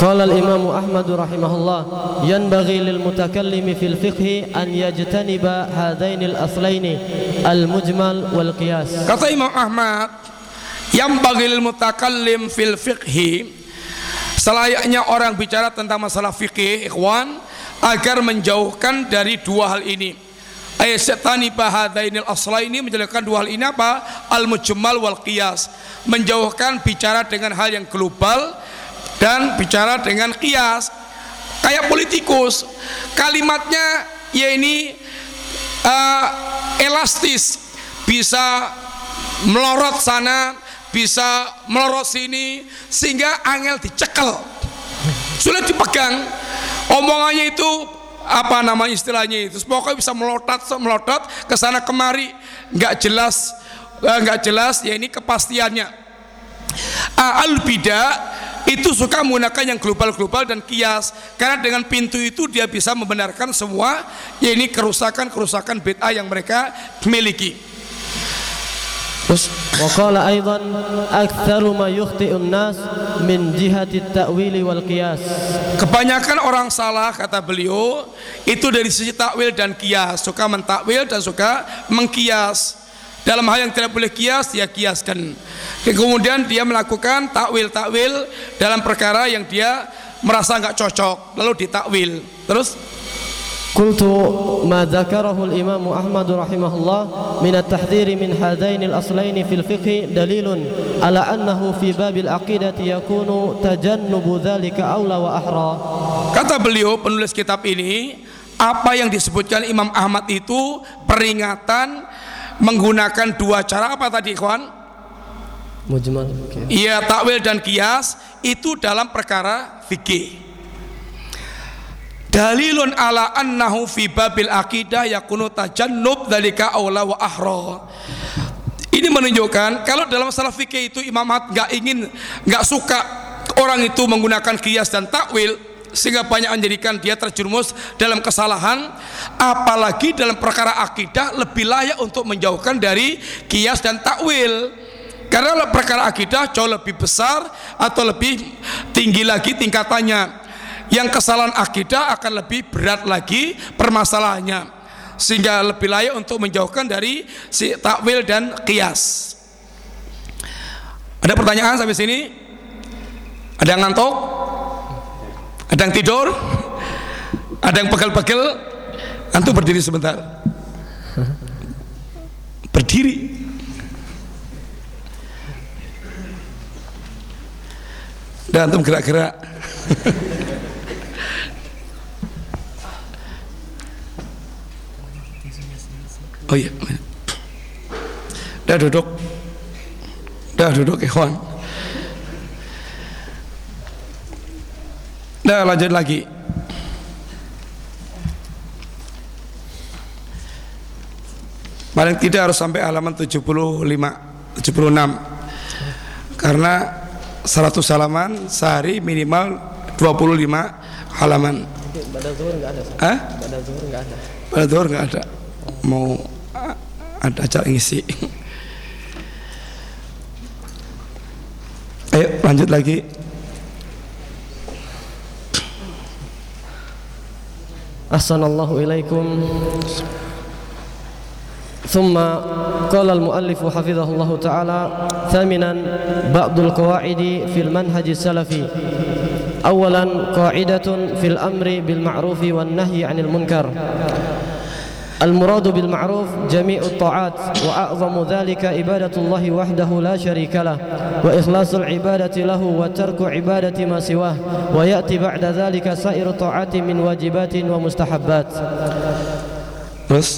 قال الإمام أحمد رحمه الله ينبغي للمتكلم في الفقه أن يجتنب هذين الأصلين المجمل والقياس Kata Imam Ahmad, yang bagil mutakallim fil fiqhi selayaknya orang bicara tentang masalah fikih ikhwan agar menjauhkan dari dua hal ini ayatani bahadainil asla ini menjelaskan dua hal ini apa al mujmal wal qiyas menjauhkan bicara dengan hal yang global dan bicara dengan kias kayak politikus kalimatnya ya ini uh, elastis bisa melorot sana bisa melorot sini sehingga angel dicekel. Sulit dipegang. Omongannya itu apa nama istilahnya itu pokoknya bisa melotot melotot ke sana kemari. Nggak jelas eh, nggak jelas ya ini kepastiannya Ah, al bida itu suka menggunakan yang global-global dan kias. Karena dengan pintu itu dia bisa membenarkan semua ya ini kerusakan-kerusakan bid'ah yang mereka miliki. Terus ta'wili kebanyakan orang salah kata beliau itu dari sisi takwil dan kias. Suka mentakwil dan suka mengkias dalam hal yang tidak boleh kias dia kiaskan kemudian dia melakukan takwil-takwil dalam perkara yang dia merasa nggak cocok lalu ditakwil terus قلت ما ذكره الإمام أحمد رحمه الله من التحذير من هذين الأصلين في الفقه دليل على أنه في باب العقيدة يكون تجنب ذلك أولى وأحرى kata beliau penulis kitab ini apa yang disebutkan Imam Ahmad itu peringatan menggunakan dua cara. Apa tadi ikhwan? Mujmal. Iya takwil dan kias itu dalam perkara fikih. Dalilun ala annahu fi babil aqidah yakunu tajannub dalika aula wa ahra. Ini menunjukkan kalau dalam masalah fikih itu imamat nggak ingin nggak suka orang itu menggunakan kias dan takwil sehingga banyak menjadikan dia terjerumus dalam kesalahan apalagi dalam perkara akidah lebih layak untuk menjauhkan dari kias dan takwil. Karena perkara akidah jauh lebih besar atau lebih tinggi lagi tingkatannya. Yang kesalahan akidah akan lebih berat lagi permasalahannya. Sehingga lebih layak untuk menjauhkan dari si takwil dan kias. Ada pertanyaan sampai sini? Ada yang ngantuk ada yang tidur ada yang pegel-pegel antum berdiri sebentar berdiri dan antum gerak-gerak Oh iya. Dah duduk. Dah duduk ikhwan. Dah lanjut lagi. Paling tidak harus sampai halaman 75 76 Karena 100 halaman sehari minimal 25 halaman. Pada zuhur nggak ada Hah? Pada zuhur nggak ada. Pada zuhur nggak ada. Mau ada acara ngisi. Ayo lanjut lagi أحسن الله إليكم. ثم قال المؤلف حفظه الله تعالى ثامنا بعض القواعد في المنهج السلفي. أولا قاعدة في الأمر بالمعروف والنهي عن المنكر. المراد بالمعروف جميع الطاعات وأعظم ذلك عبادة الله وحده لا شريك له وإخلاص العبادة له وترك عبادة ما سواه ويأتي بعد ذلك سائر الطاعات من واجبات ومستحبات Terus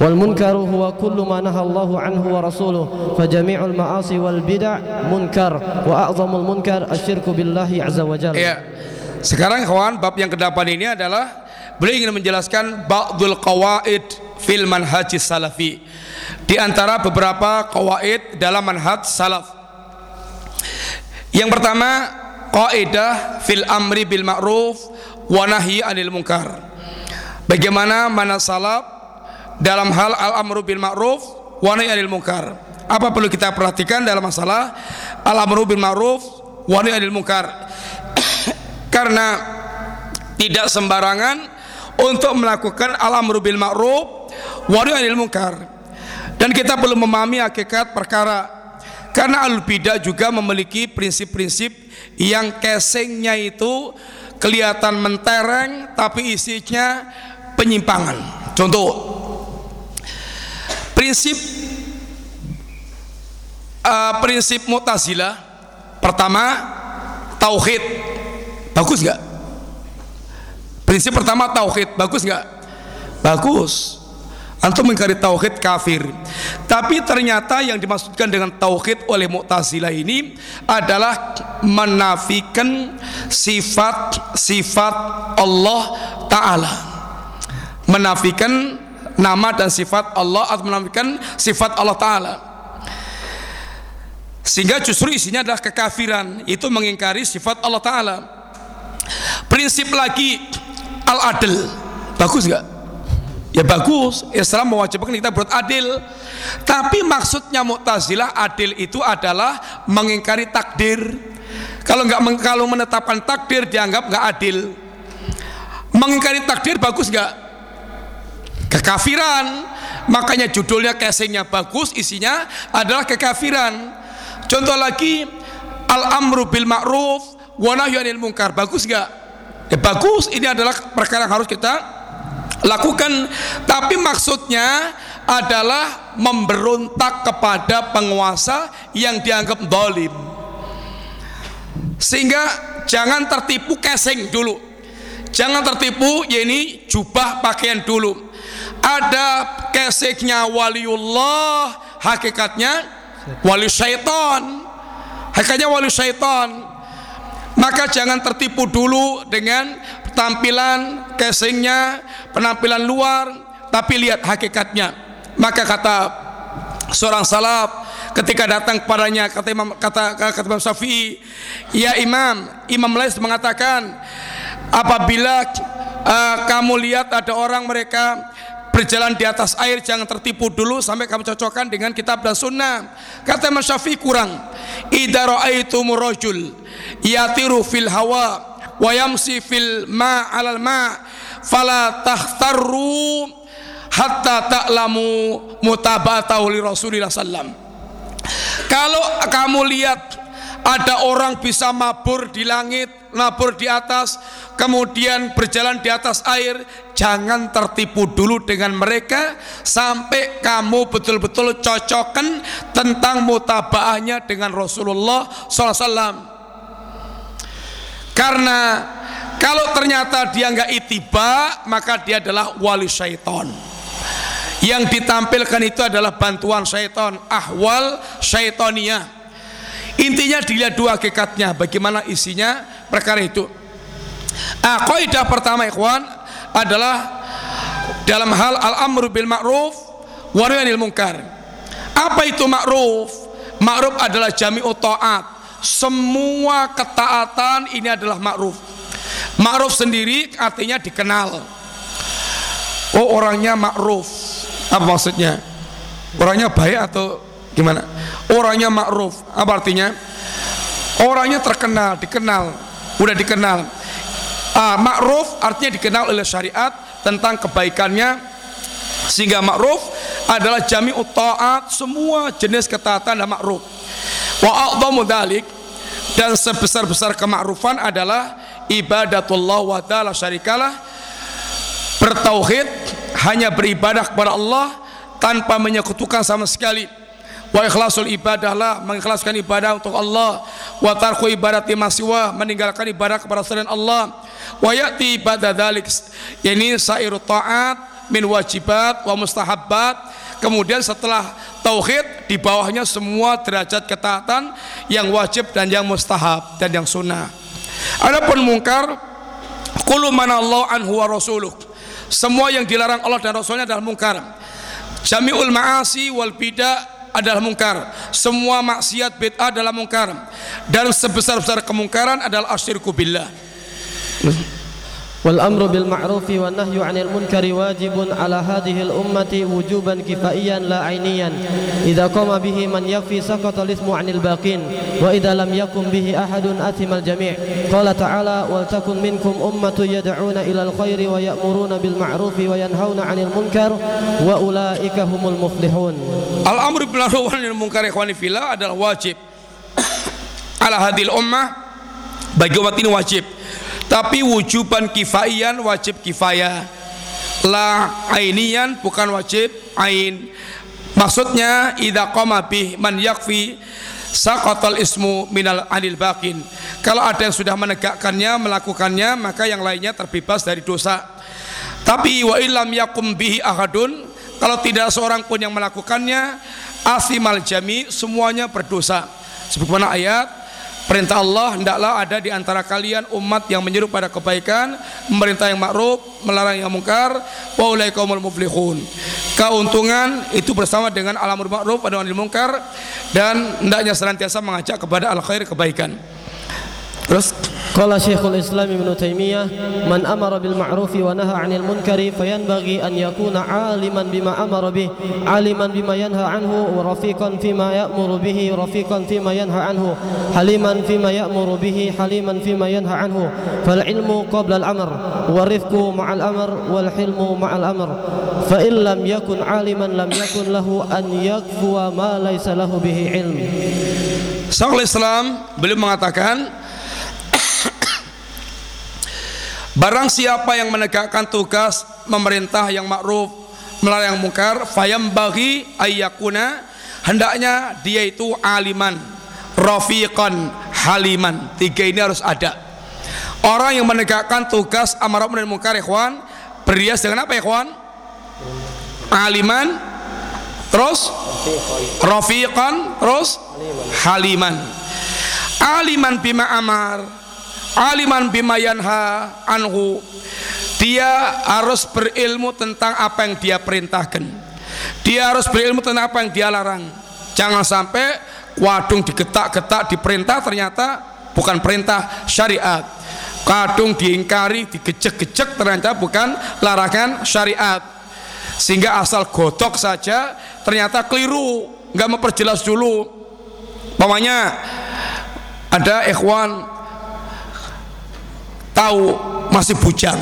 والمنكر هو كل ما نهى الله عنه ورسوله فجميع المعاصي والبدع منكر وأعظم المنكر الشرك بالله عز وجل Ya. Sekarang kawan bab yang ke-8 ini adalah beliau ingin menjelaskan ba'dul qawaid fil manhaj salafi. Di antara beberapa qawaid dalam manhaj salaf. Yang pertama, kaidah fil amri bil ma'ruf wa anil munkar. Bagaimana mana salaf dalam hal al amru bil ma'ruf wa nahyi anil munkar. Apa perlu kita perhatikan dalam masalah al amru bil ma'ruf wa nahyi anil munkar? karena tidak sembarangan untuk melakukan al-amru bil ma'ruf wa anil munkar dan kita perlu memahami hakikat perkara. Karena al bidah juga memiliki prinsip-prinsip yang casingnya itu kelihatan mentereng tapi isinya penyimpangan. Contoh prinsip uh, prinsip Mu'tazilah pertama tauhid. Bagus nggak? Prinsip pertama tauhid. Bagus nggak? Bagus antum mengkari tauhid kafir. Tapi ternyata yang dimaksudkan dengan tauhid oleh Mu'tazilah ini adalah menafikan sifat-sifat Allah Ta'ala. Menafikan nama dan sifat Allah atau menafikan sifat Allah Ta'ala. Sehingga justru isinya adalah kekafiran. Itu mengingkari sifat Allah Ta'ala. Prinsip lagi al-adil. Bagus gak? Ya bagus Islam mewajibkan kita berbuat adil tapi maksudnya Mu'tazilah adil itu adalah mengingkari takdir kalau nggak kalau menetapkan takdir dianggap nggak adil mengingkari takdir bagus nggak kekafiran makanya judulnya casingnya bagus isinya adalah kekafiran Contoh lagi al-amru bil ma'ruf wa nahyu anil munkar. Bagus enggak? Ya bagus. Ini adalah perkara yang harus kita lakukan. Tapi maksudnya adalah memberontak kepada penguasa yang dianggap dolim. Sehingga jangan tertipu casing dulu. Jangan tertipu ya ini jubah pakaian dulu. Ada casingnya waliullah, hakikatnya wali syaitan hakikatnya wali syaitan maka jangan tertipu dulu dengan tampilan casingnya penampilan luar tapi lihat hakikatnya. Maka kata seorang salaf ketika datang kepadanya kata Imam kata kata Imam Syafi'i ya Imam Imam Lais mengatakan apabila uh, kamu lihat ada orang mereka berjalan di atas air jangan tertipu dulu sampai kamu cocokkan dengan kitab dan sunnah. Kata Imam Syafi'i kurang. Idza ra'aitumur rajul yatiru fil hawa wa yamsi fil ma 'alal ma fala takhtarru hatta ta'lamu mutabatahu li Rasulillah sallam. Kalau kamu lihat ada orang bisa mabur di langit mabur di atas kemudian berjalan di atas air jangan tertipu dulu dengan mereka sampai kamu betul-betul cocokkan tentang mutabaahnya dengan Rasulullah SAW karena kalau ternyata dia nggak itiba maka dia adalah wali syaitan yang ditampilkan itu adalah bantuan syaitan ahwal syaitania intinya dilihat dua hakikatnya bagaimana isinya perkara itu Ah, kaidah pertama ikhwan adalah dalam hal al-amru bil ma'ruf wa munkar. Apa itu ma'ruf? Ma'ruf adalah jami'u ta'at. Semua ketaatan ini adalah ma'ruf. Ma'ruf sendiri artinya dikenal. Oh, orangnya ma'ruf. Apa maksudnya? Orangnya baik atau gimana? Orangnya ma'ruf. Apa artinya? Orangnya terkenal, dikenal, udah dikenal Ah, ma'ruf artinya dikenal oleh syariat tentang kebaikannya sehingga ma'ruf adalah jami taat semua jenis ketaatan dan ma'ruf. Wa a'dhamu dzalik dan sebesar-besar kemakrufan adalah ibadatullah wa ta'ala syarikalah. Bertauhid hanya beribadah kepada Allah tanpa menyekutukan sama sekali. Wa ikhlasul ibadah lah mengikhlaskan ibadah untuk Allah. Wa tarku ibadati meninggalkan ibadah kepada selain Allah. Wa ya'ti ba'da dzalik yani sairu taat min wajibat wa mustahabbat. Kemudian setelah tauhid di bawahnya semua derajat ketaatan yang wajib dan yang mustahab dan yang sunnah. Adapun mungkar kullu manallahu anhu wa rasuluh. Semua yang dilarang Allah dan Rasulnya adalah mungkar. Jami'ul ma'asi wal bidah adalah mungkar. Semua maksiat bid'ah adalah mungkar. Dan sebesar-besar kemungkaran adalah asyirku billah wal amru bil ma'rufi wan nahyu 'anil munkari wajibun 'ala hadhihi al ummati wujuban kifaiyan la 'ainiyan. Idza qama bihi man yakfi saqata al ismu 'anil baqin wa idza lam yakum bihi ahadun atimal jami' qala ta'ala wal takun minkum ummatun yad'una ila al khairi wa ya'muruna bil ma'rufi wa yanhauna 'anil munkar wa ulaika humul muflihun. Al amru bil ma'ruf wan nahyu 'anil munkari ikhwani fillah adalah wajib. Ala hadil ummah bagi umat ini wajib. Tapi wujuban kifaian wajib kifayah. La ainian bukan wajib ain. Maksudnya idza qama bih man yakfi saqatal ismu minal anil baqin. Kalau ada yang sudah menegakkannya, melakukannya, maka yang lainnya terbebas dari dosa. Tapi wa illam yakum bihi ahadun kalau tidak seorang pun yang melakukannya asimal jami semuanya berdosa sebagaimana ayat perintah Allah hendaklah ada di antara kalian umat yang menyeru pada kebaikan memerintah yang makruf melarang yang mungkar. Wa ulaikumul muflihun. Keuntungan itu bersama dengan alamur ma'ruf dan mungkar dan hendaknya senantiasa mengajak kepada al khair kebaikan terus قال شيخ الإسلام ابن تيمية من أمر بالمعروف ونهى عن المنكر فينبغي أن يكون عالما بما أمر به عالما بما ينهى عنه ورفيقا فيما يأمر به رفيقا فيما ينهى عنه حليما فيما يأمر به حليما فيما ينهى عنه. فالعلم قبل الأمر والرفق مع الأمر والحلم مع الأمر. فإن لم يكن عالما لم يكن له أن يكفو ما ليس له به علم. Syekhul Islam beliau mengatakan Barang siapa yang menegakkan tugas memerintah yang makruf melarang mungkar fayam bagi ayyakuna hendaknya dia itu aliman rafiqan haliman. Tiga ini harus ada. Orang yang menegakkan tugas amar ma'ruf dan mungkar ikhwan berias dengan apa ikhwan? Aliman terus? Rafiqan terus? Haliman. Aliman bima amar aliman bima yanha anhu. Dia harus berilmu tentang apa yang dia perintahkan. Dia harus berilmu tentang apa yang dia larang. Jangan sampai wadung digetak-getak diperintah ternyata bukan perintah syariat. Kadung diingkari digejek-gejek ternyata bukan larangan syariat. Sehingga asal godok saja ternyata keliru. Nggak memperjelas dulu. Pokoknya ada ikhwan tahu masih bujang.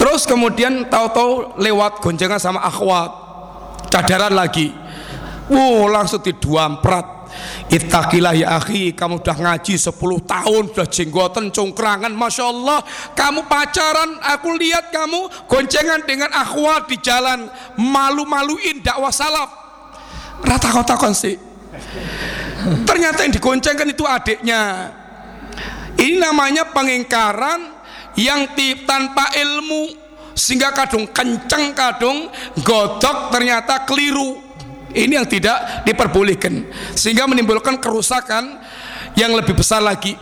Terus kemudian tahu-tahu lewat goncengan sama akhwat. Cadaran lagi. Wow langsung diduamprat. Ittaqilah ya akhi Kamu udah ngaji 10 tahun Sudah jenggotan congkrangan Masya Allah. Kamu pacaran Aku lihat kamu Goncengan dengan akhwat di jalan. Malu-maluin dakwah salaf. Rata kota konsi Ternyata yang digoncengkan itu adiknya ini namanya pengingkaran yang tanpa ilmu sehingga kadung kenceng kadung godok ternyata keliru. Ini yang tidak diperbolehkan sehingga menimbulkan kerusakan yang lebih besar lagi.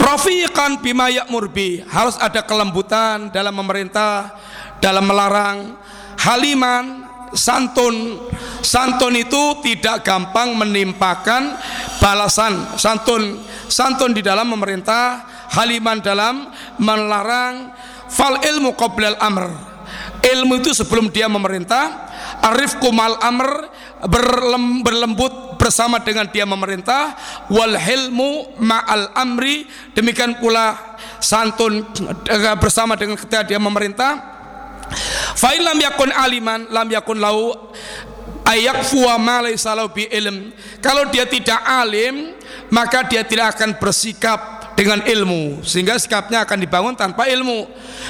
Rafiqan bima ya'mur bi harus ada kelembutan dalam memerintah dalam melarang haliman santun. Santun itu tidak gampang menimpakan balasan. Santun. Santun di dalam memerintah haliman dalam melarang fal ilmu qoblal amr. Ilmu itu sebelum dia memerintah arif kumal amr berlem, berlembut bersama dengan dia memerintah wal hilmu ma'al amri. Demikian pula santun eh, bersama dengan ketika dia memerintah Fa'in lam yakun aliman lam yakun lau ayak fuwa ma bi ilm. Kalau dia tidak alim, maka dia tidak akan bersikap dengan ilmu sehingga sikapnya akan dibangun tanpa ilmu.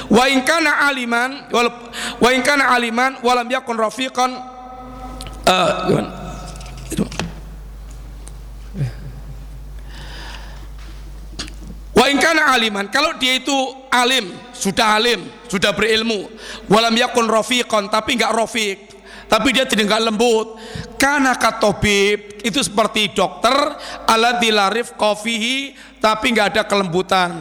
Wa in kana aliman wal wa in kana aliman walam yakun rafiqan uh. Wa in kana aliman, kalau dia itu alim, sudah alim, sudah berilmu, walam yakun rafiqan tapi enggak rafiq, tapi dia tidak enggak lembut. Karena katobib itu seperti dokter ala dilarif kofihi tapi enggak ada kelembutan.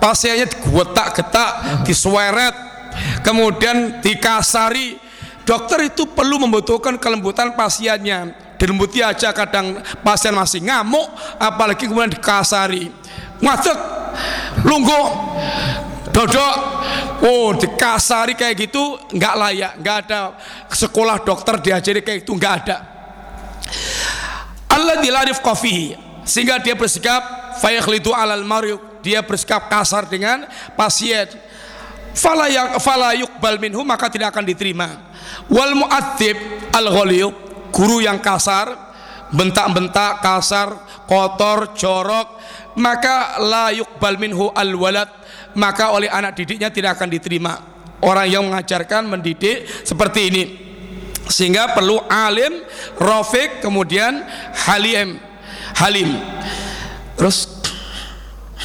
Pasiennya digetak-getak, disueret, kemudian dikasari. Dokter itu perlu membutuhkan kelembutan pasiennya. Dilembuti aja kadang pasien masih ngamuk, apalagi kemudian dikasari ngadeg lungguh dodok oh dikasari kayak gitu nggak layak nggak ada sekolah dokter diajari kayak itu nggak ada. Allah dilarif kofi sehingga dia bersikap fayakhlidu alal mariuk dia bersikap kasar dengan pasien. Fala yang fala yuqbal minhu maka tidak akan diterima. Wal mu'adzib al guru yang kasar bentak-bentak kasar kotor jorok maka la yuqbal minhu al walad maka oleh anak didiknya tidak akan diterima orang yang mengajarkan mendidik seperti ini sehingga perlu alim rafiq kemudian halim halim terus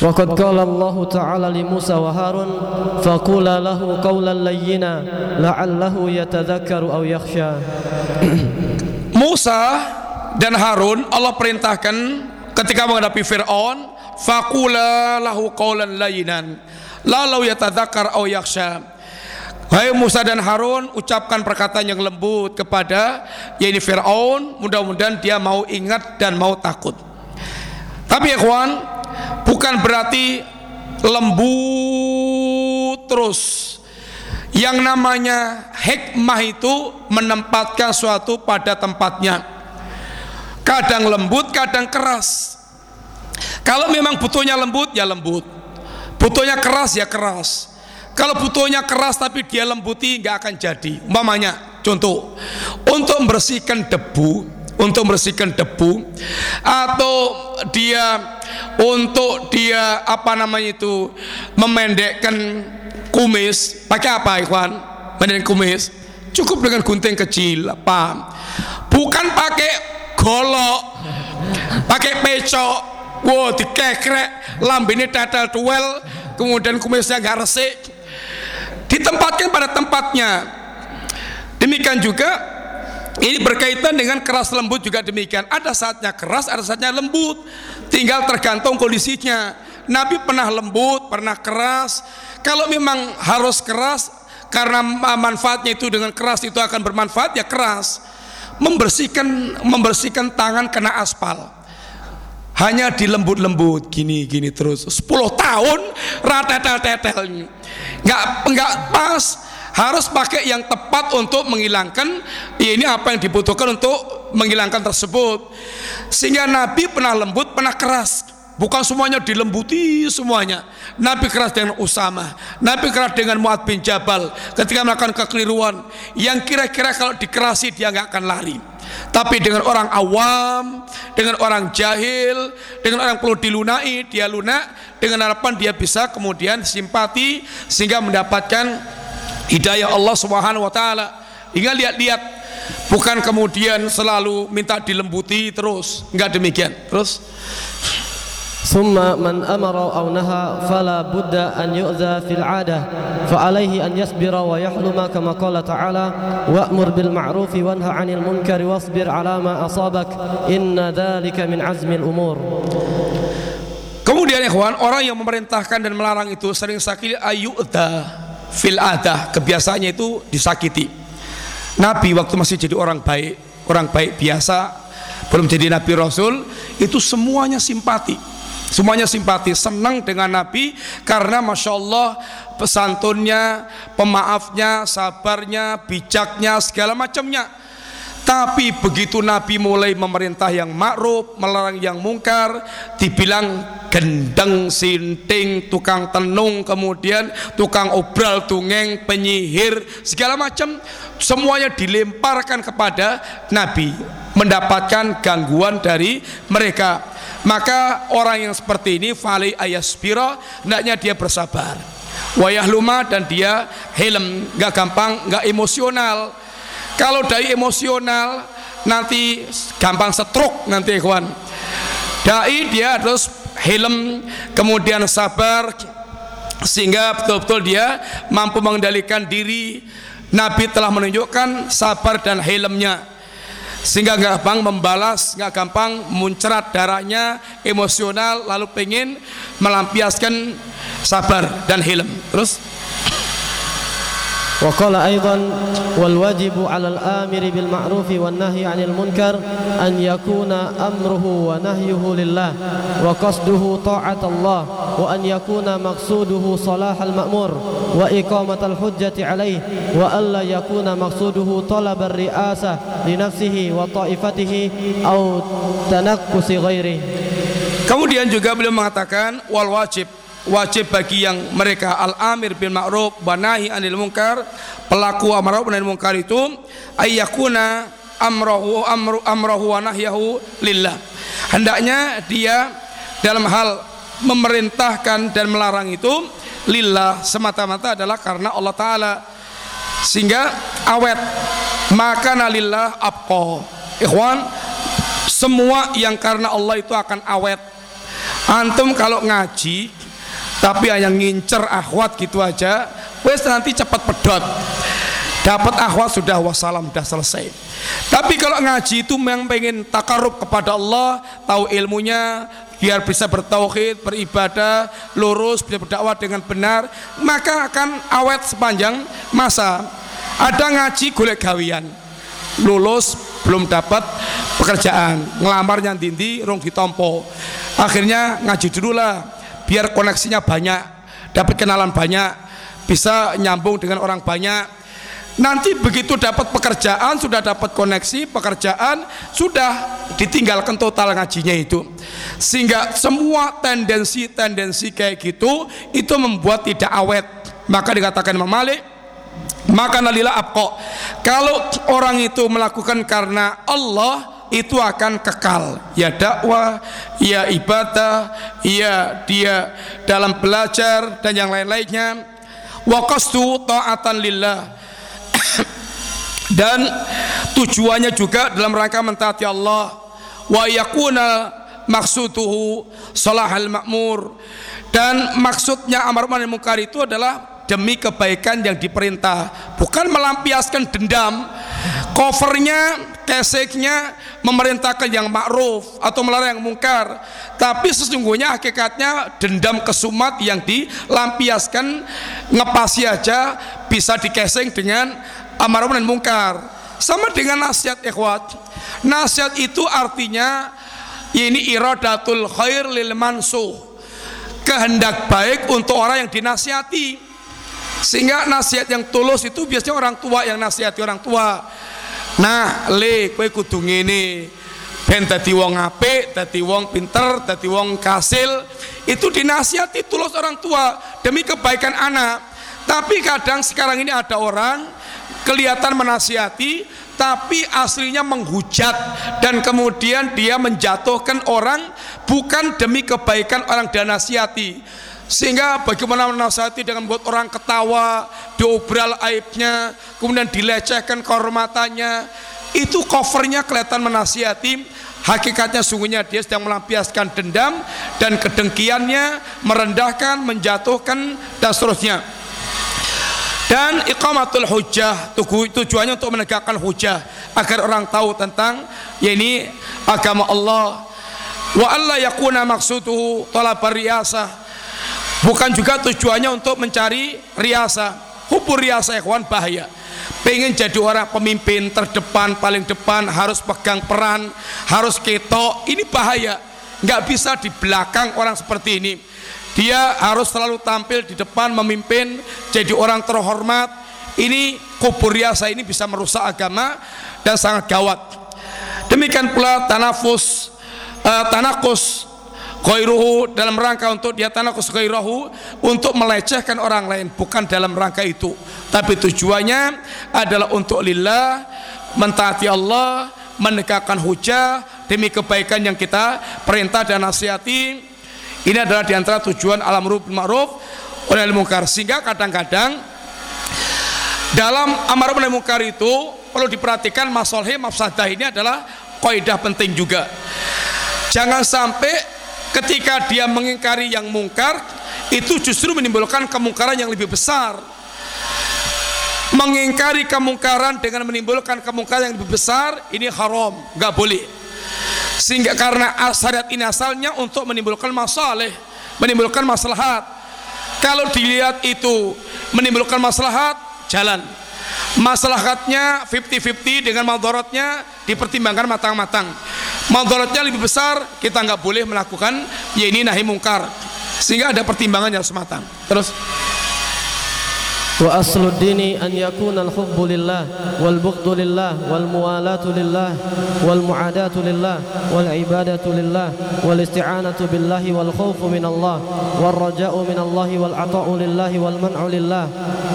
وقد قال الله تعالى لموسى وهارون فقولا له قولا لينا لعله يتذكر أو يخشى Musa dan Harun Allah perintahkan ketika menghadapi Fir'aun faqula lahu qawlan layinan lalau yatadzakar au yakhsha. Hai Musa dan Harun ucapkan perkataan yang lembut kepada yaitu Fir'aun. Mudah-mudahan dia mau ingat dan mau takut. Tapi kawan bukan berarti lembut terus. Yang namanya hikmah itu menempatkan suatu pada tempatnya. Kadang lembut kadang keras kalau memang butuhnya lembut ya lembut. Butuhnya keras ya keras. Kalau butuhnya keras tapi dia lembuti nggak akan jadi. Umpamanya contoh. Untuk membersihkan debu untuk membersihkan debu atau dia untuk dia apa namanya itu memendekkan kumis. Pakai apa ikhwan? Mending kumis. Cukup dengan gunting kecil apa? Bukan pakai golok pakai pecok wow dikekrek lambene dadal duel kemudian kumisnya nggak resik. Ditempatkan pada tempatnya. Demikian juga ini berkaitan dengan keras lembut juga demikian. Ada saatnya keras ada saatnya lembut. Tinggal tergantung kondisinya. Nabi pernah lembut pernah keras. Kalau memang harus keras karena manfaatnya itu dengan keras itu akan bermanfaat ya keras. Membersihkan membersihkan tangan kena aspal. Hanya dilembut-lembut gini gini terus. 10 tahun ratetel-tetel. Nggak nggak pas. Harus pakai yang tepat untuk menghilangkan ya ini apa yang dibutuhkan untuk menghilangkan tersebut. Sehingga Nabi pernah lembut pernah keras Bukan semuanya dilembuti semuanya. Nabi keras dengan Usama, Nabi keras dengan Muad bin Jabal ketika melakukan kekeliruan yang kira-kira kalau dikerasi dia nggak akan lari. Tapi dengan orang awam, dengan orang jahil, dengan orang perlu dilunai, dia lunak dengan harapan dia bisa kemudian simpati sehingga mendapatkan hidayah Allah Subhanahu wa taala. Hingga lihat-lihat bukan kemudian selalu minta dilembuti terus, enggak demikian. Terus ثم من أمر أو نهى فلا بد أن يؤذى في العادة فعليه أن يصبر ويحلم كما قال تعالى وأمر بالمعروف وانهى عن المنكر واصبر على ما أصابك إن ذلك من عزم الأمور Kemudian ikhwan, orang yang memerintahkan dan melarang itu sering sakit ayu'ta fil adah, kebiasaannya itu disakiti. Nabi waktu masih jadi orang baik, orang baik biasa, belum jadi nabi rasul, itu semuanya simpati Semuanya simpati, senang dengan Nabi karena masya Allah pesantunnya, pemaafnya, sabarnya, bijaknya, segala macamnya. Tapi begitu Nabi mulai memerintah yang makruf, melarang yang mungkar, dibilang gendeng, sinting, tukang tenung, kemudian tukang obral, tungeng, penyihir, segala macam, semuanya dilemparkan kepada Nabi, mendapatkan gangguan dari mereka maka orang yang seperti ini fali ayaspira hendaknya dia bersabar. Wayah luma dan dia helm nggak gampang nggak emosional. Kalau dari emosional nanti gampang setruk nanti kawan. Dai dia harus helm kemudian sabar sehingga betul-betul dia mampu mengendalikan diri. Nabi telah menunjukkan sabar dan helmnya sehingga nggak gampang membalas, nggak gampang muncrat darahnya, emosional, lalu pengen melampiaskan sabar dan hilm. Terus وقال أيضا والواجب على الآمر بالمعروف والنهي عن المنكر أن يكون أمره ونهيه لله وقصده طاعة الله وأن يكون مقصوده صلاح المأمور وإقامة الحجة عليه وألا يكون مقصوده طلب الرئاسة لنفسه وطائفته أو تنقص غيره Kemudian juga beliau mengatakan wal wajib wajib bagi yang mereka al-amir bil ma'ruf wa nahi anil munkar pelaku amar ma'ruf nahi munkar itu ayyakuna amrahu amru amrahu wa nahyahu lillah. Hendaknya dia dalam hal memerintahkan dan melarang itu lillah semata-mata adalah karena Allah taala. Sehingga awet maka nalillah abqa. Ikhwan semua yang karena Allah itu akan awet. Antum kalau ngaji tapi hanya ngincer akhwat gitu aja wes nanti cepat pedot. Dapat akhwat sudah wassalam sudah selesai. Tapi kalau ngaji itu memang pengen takarub kepada Allah tahu ilmunya biar bisa bertauhid, beribadah, lurus, bisa berdakwah dengan benar, maka akan awet sepanjang masa. Ada ngaji golek gawian, lulus belum dapat pekerjaan, ngelamarnya dindi, rong ditompo. Akhirnya ngaji dulu lah, biar koneksinya banyak dapat kenalan banyak bisa nyambung dengan orang banyak. Nanti begitu dapat pekerjaan sudah dapat koneksi pekerjaan sudah ditinggalkan total ngajinya itu. Sehingga semua tendensi-tendensi kayak gitu itu membuat tidak awet. Maka dikatakan Imam Malik maka nalila abqa. Kalau orang itu melakukan karena Allah itu akan kekal. Ya dakwah ya ibadah ya dia dalam belajar dan yang lain-lainnya. Wa ta'atan lillah. Dan tujuannya juga dalam rangka mentaati Allah. Wa yakuna maksuduhu salahal makmur dan maksudnya amar ma'ruf munkar itu adalah demi kebaikan yang diperintah. Bukan melampiaskan dendam covernya keseknya memerintahkan yang ma'ruf atau melarang yang mungkar. Tapi sesungguhnya hakikatnya dendam kesumat yang dilampiaskan ngepasi aja bisa dikeseng dengan amar dan mungkar. Sama dengan nasihat ikhwat. Nasihat itu artinya ini iradatul khair lil mansuh. Kehendak baik untuk orang yang dinasihati sehingga nasihat yang tulus itu biasanya orang tua yang nasihati orang tua. Nah le kowe kudu ngene. Ben dadi wong apik dadi wong pinter dadi wong kasil itu dinasihati tulus orang tua demi kebaikan anak. Tapi kadang sekarang ini ada orang kelihatan menasihati tapi aslinya menghujat dan kemudian dia menjatuhkan orang bukan demi kebaikan orang dan nasihati sehingga bagaimana menasihati dengan membuat orang ketawa diobral aibnya kemudian dilecehkan kehormatannya itu covernya kelihatan menasihati. Hakikatnya sungguhnya dia sedang melampiaskan dendam dan kedengkiannya merendahkan menjatuhkan dan seterusnya. Dan iqamatul hujjah tujuannya untuk menegakkan hujjah agar orang tahu tentang ya ini agama Allah. Wa alla yakuna maksuduhu talab riyasah bukan juga tujuannya untuk mencari riasa hubur riasa ikhwan bahaya. Pengen jadi orang pemimpin terdepan paling depan harus pegang peran harus ketok. Ini bahaya. Nggak bisa di belakang orang seperti ini. Dia harus selalu tampil di depan memimpin jadi orang terhormat. Ini kubur riasa ini bisa merusak agama dan sangat gawat. Demikian pula tanafus uh, tanakus ghairuhu dalam rangka untuk dia tanakus ghairuhu untuk melecehkan orang lain bukan dalam rangka itu. Tapi tujuannya adalah untuk lillah mentaati Allah menegakkan hujah demi kebaikan yang kita perintah dan nasihati. Ini adalah di antara tujuan alam ruf ma'ruf oleh mungkar sehingga kadang-kadang dalam amar ma'ruf mungkar itu perlu diperhatikan masolhe mafsadah ini adalah kaidah penting juga. Jangan sampai ketika dia mengingkari yang mungkar itu justru menimbulkan kemungkaran yang lebih besar. Mengingkari kemungkaran dengan menimbulkan kemungkaran yang lebih besar ini haram nggak boleh. Sehingga karena syariat ini asalnya untuk menimbulkan masalah menimbulkan maslahat. Kalau dilihat itu menimbulkan maslahat jalan masalahnya 50-50 dengan madorotnya dipertimbangkan matang-matang. Madorotnya lebih besar kita nggak boleh melakukan ya ini nahi mungkar. Sehingga ada pertimbangan yang sematang. Terus وأصل الدين أن يكون الحب لله والبغض لله والموالاة لله والمعاداة لله والعبادة لله والاستعانة بالله والخوف من الله والرجاء من الله والعطاء لله والمنع لله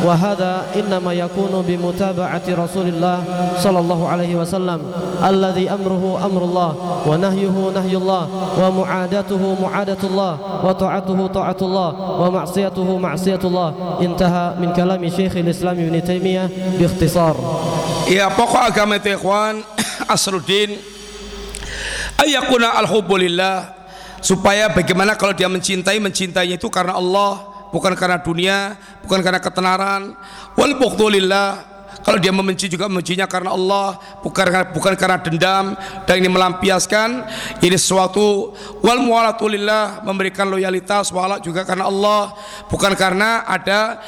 وهذا إنما يكون بمتابعة رسول الله صلى الله عليه وسلم الذي أمره أمر الله ونهيه نهي الله ومعاداته معادة الله وطاعته طاعة الله ومعصيته معصية الله انتهى من كلام kalami Syekhul Islam Ibn Taimiyah biikhtisar. Ya pokok agama itu ikhwan Asruddin ayakuna al-hubbulillah supaya bagaimana kalau dia mencintai mencintainya itu karena Allah bukan karena dunia bukan karena ketenaran wal bukhdulillah kalau dia membenci juga membencinya karena Allah bukan karena, bukan karena dendam dan ini melampiaskan. Ini sesuatu wal muwalatulillah memberikan loyalitas wala juga karena Allah bukan karena ada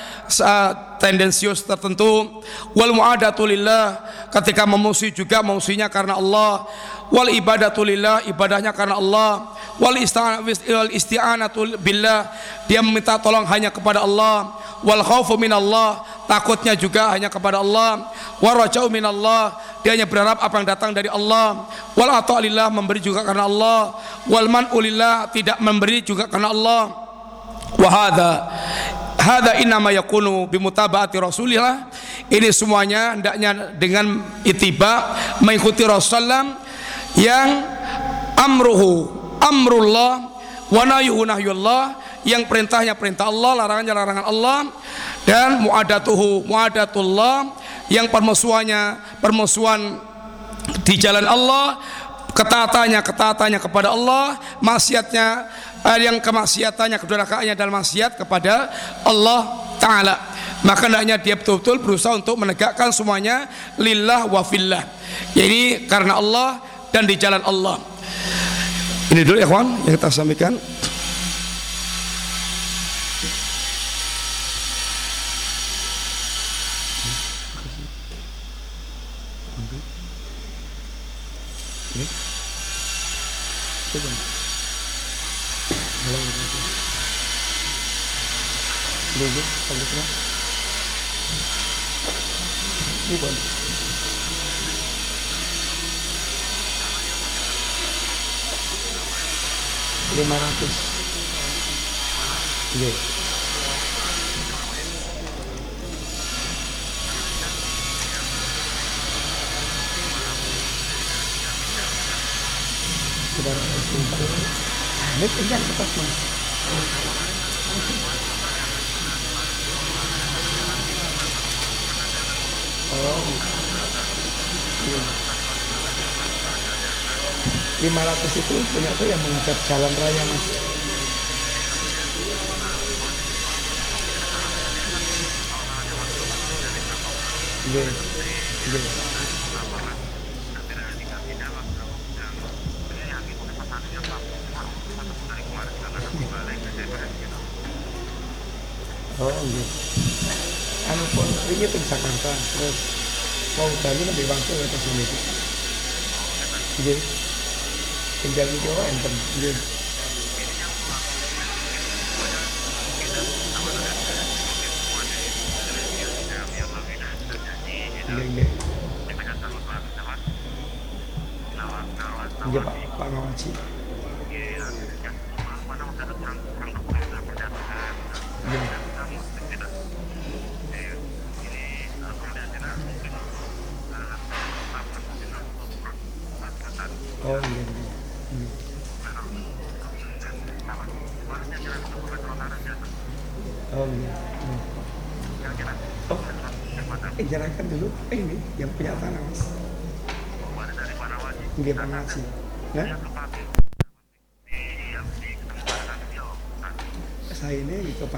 tendensius tertentu. Wal muadatulillah ketika memusuhi juga memusuhinya karena Allah wal ibadatulillah ibadahnya karena Allah. Wal isti'anatu billah dia meminta tolong hanya kepada Allah. Wal khaufu minallah takutnya juga hanya kepada Allah. Warajau minallah dia hanya berharap apa yang datang dari Allah. Wal ata'lillah memberi juga karena Allah. Wal man'ulillah tidak memberi juga karena Allah. Wa hadha hadha innama yakunu bimutaba'ati rasulillah. Ini semuanya hendaknya dengan itiba mengikuti Rasulullah yang amruhu amrullah wa nahyuhu nahyullah yang perintahnya perintah Allah larangannya larangan Allah dan muadatuhu muadatullah yang permusuhannya permusuhan di jalan Allah ketaatannya ketaatannya kepada Allah maksiatnya eh, yang kemaksiatannya kedurhakaannya dalam maksiat kepada Allah taala. Maka hendaknya dia betul-betul berusaha untuk menegakkan semuanya lillah wa fillah. Jadi karena Allah dan di jalan Allah ini dulu ya kawan yang kita sampaikan lima ratus iya Ini kertas mas. Oh, iya. 500 itu punya yang menghadap jalan raya mas Iya, iya. Oh iya. Anu pun ini ke Jakarta terus mau Bali lebih waktu ke sini. Iya. Tinggal video enten. Iya Pak, Pak Ngawaci. Iya. Oh iya. iya. iya. Oh iya. iya. Oh, jalankan dulu. Eh ini yang punya tanah mas. Dia Pak Ngawaci. Nah, saya ini di Topan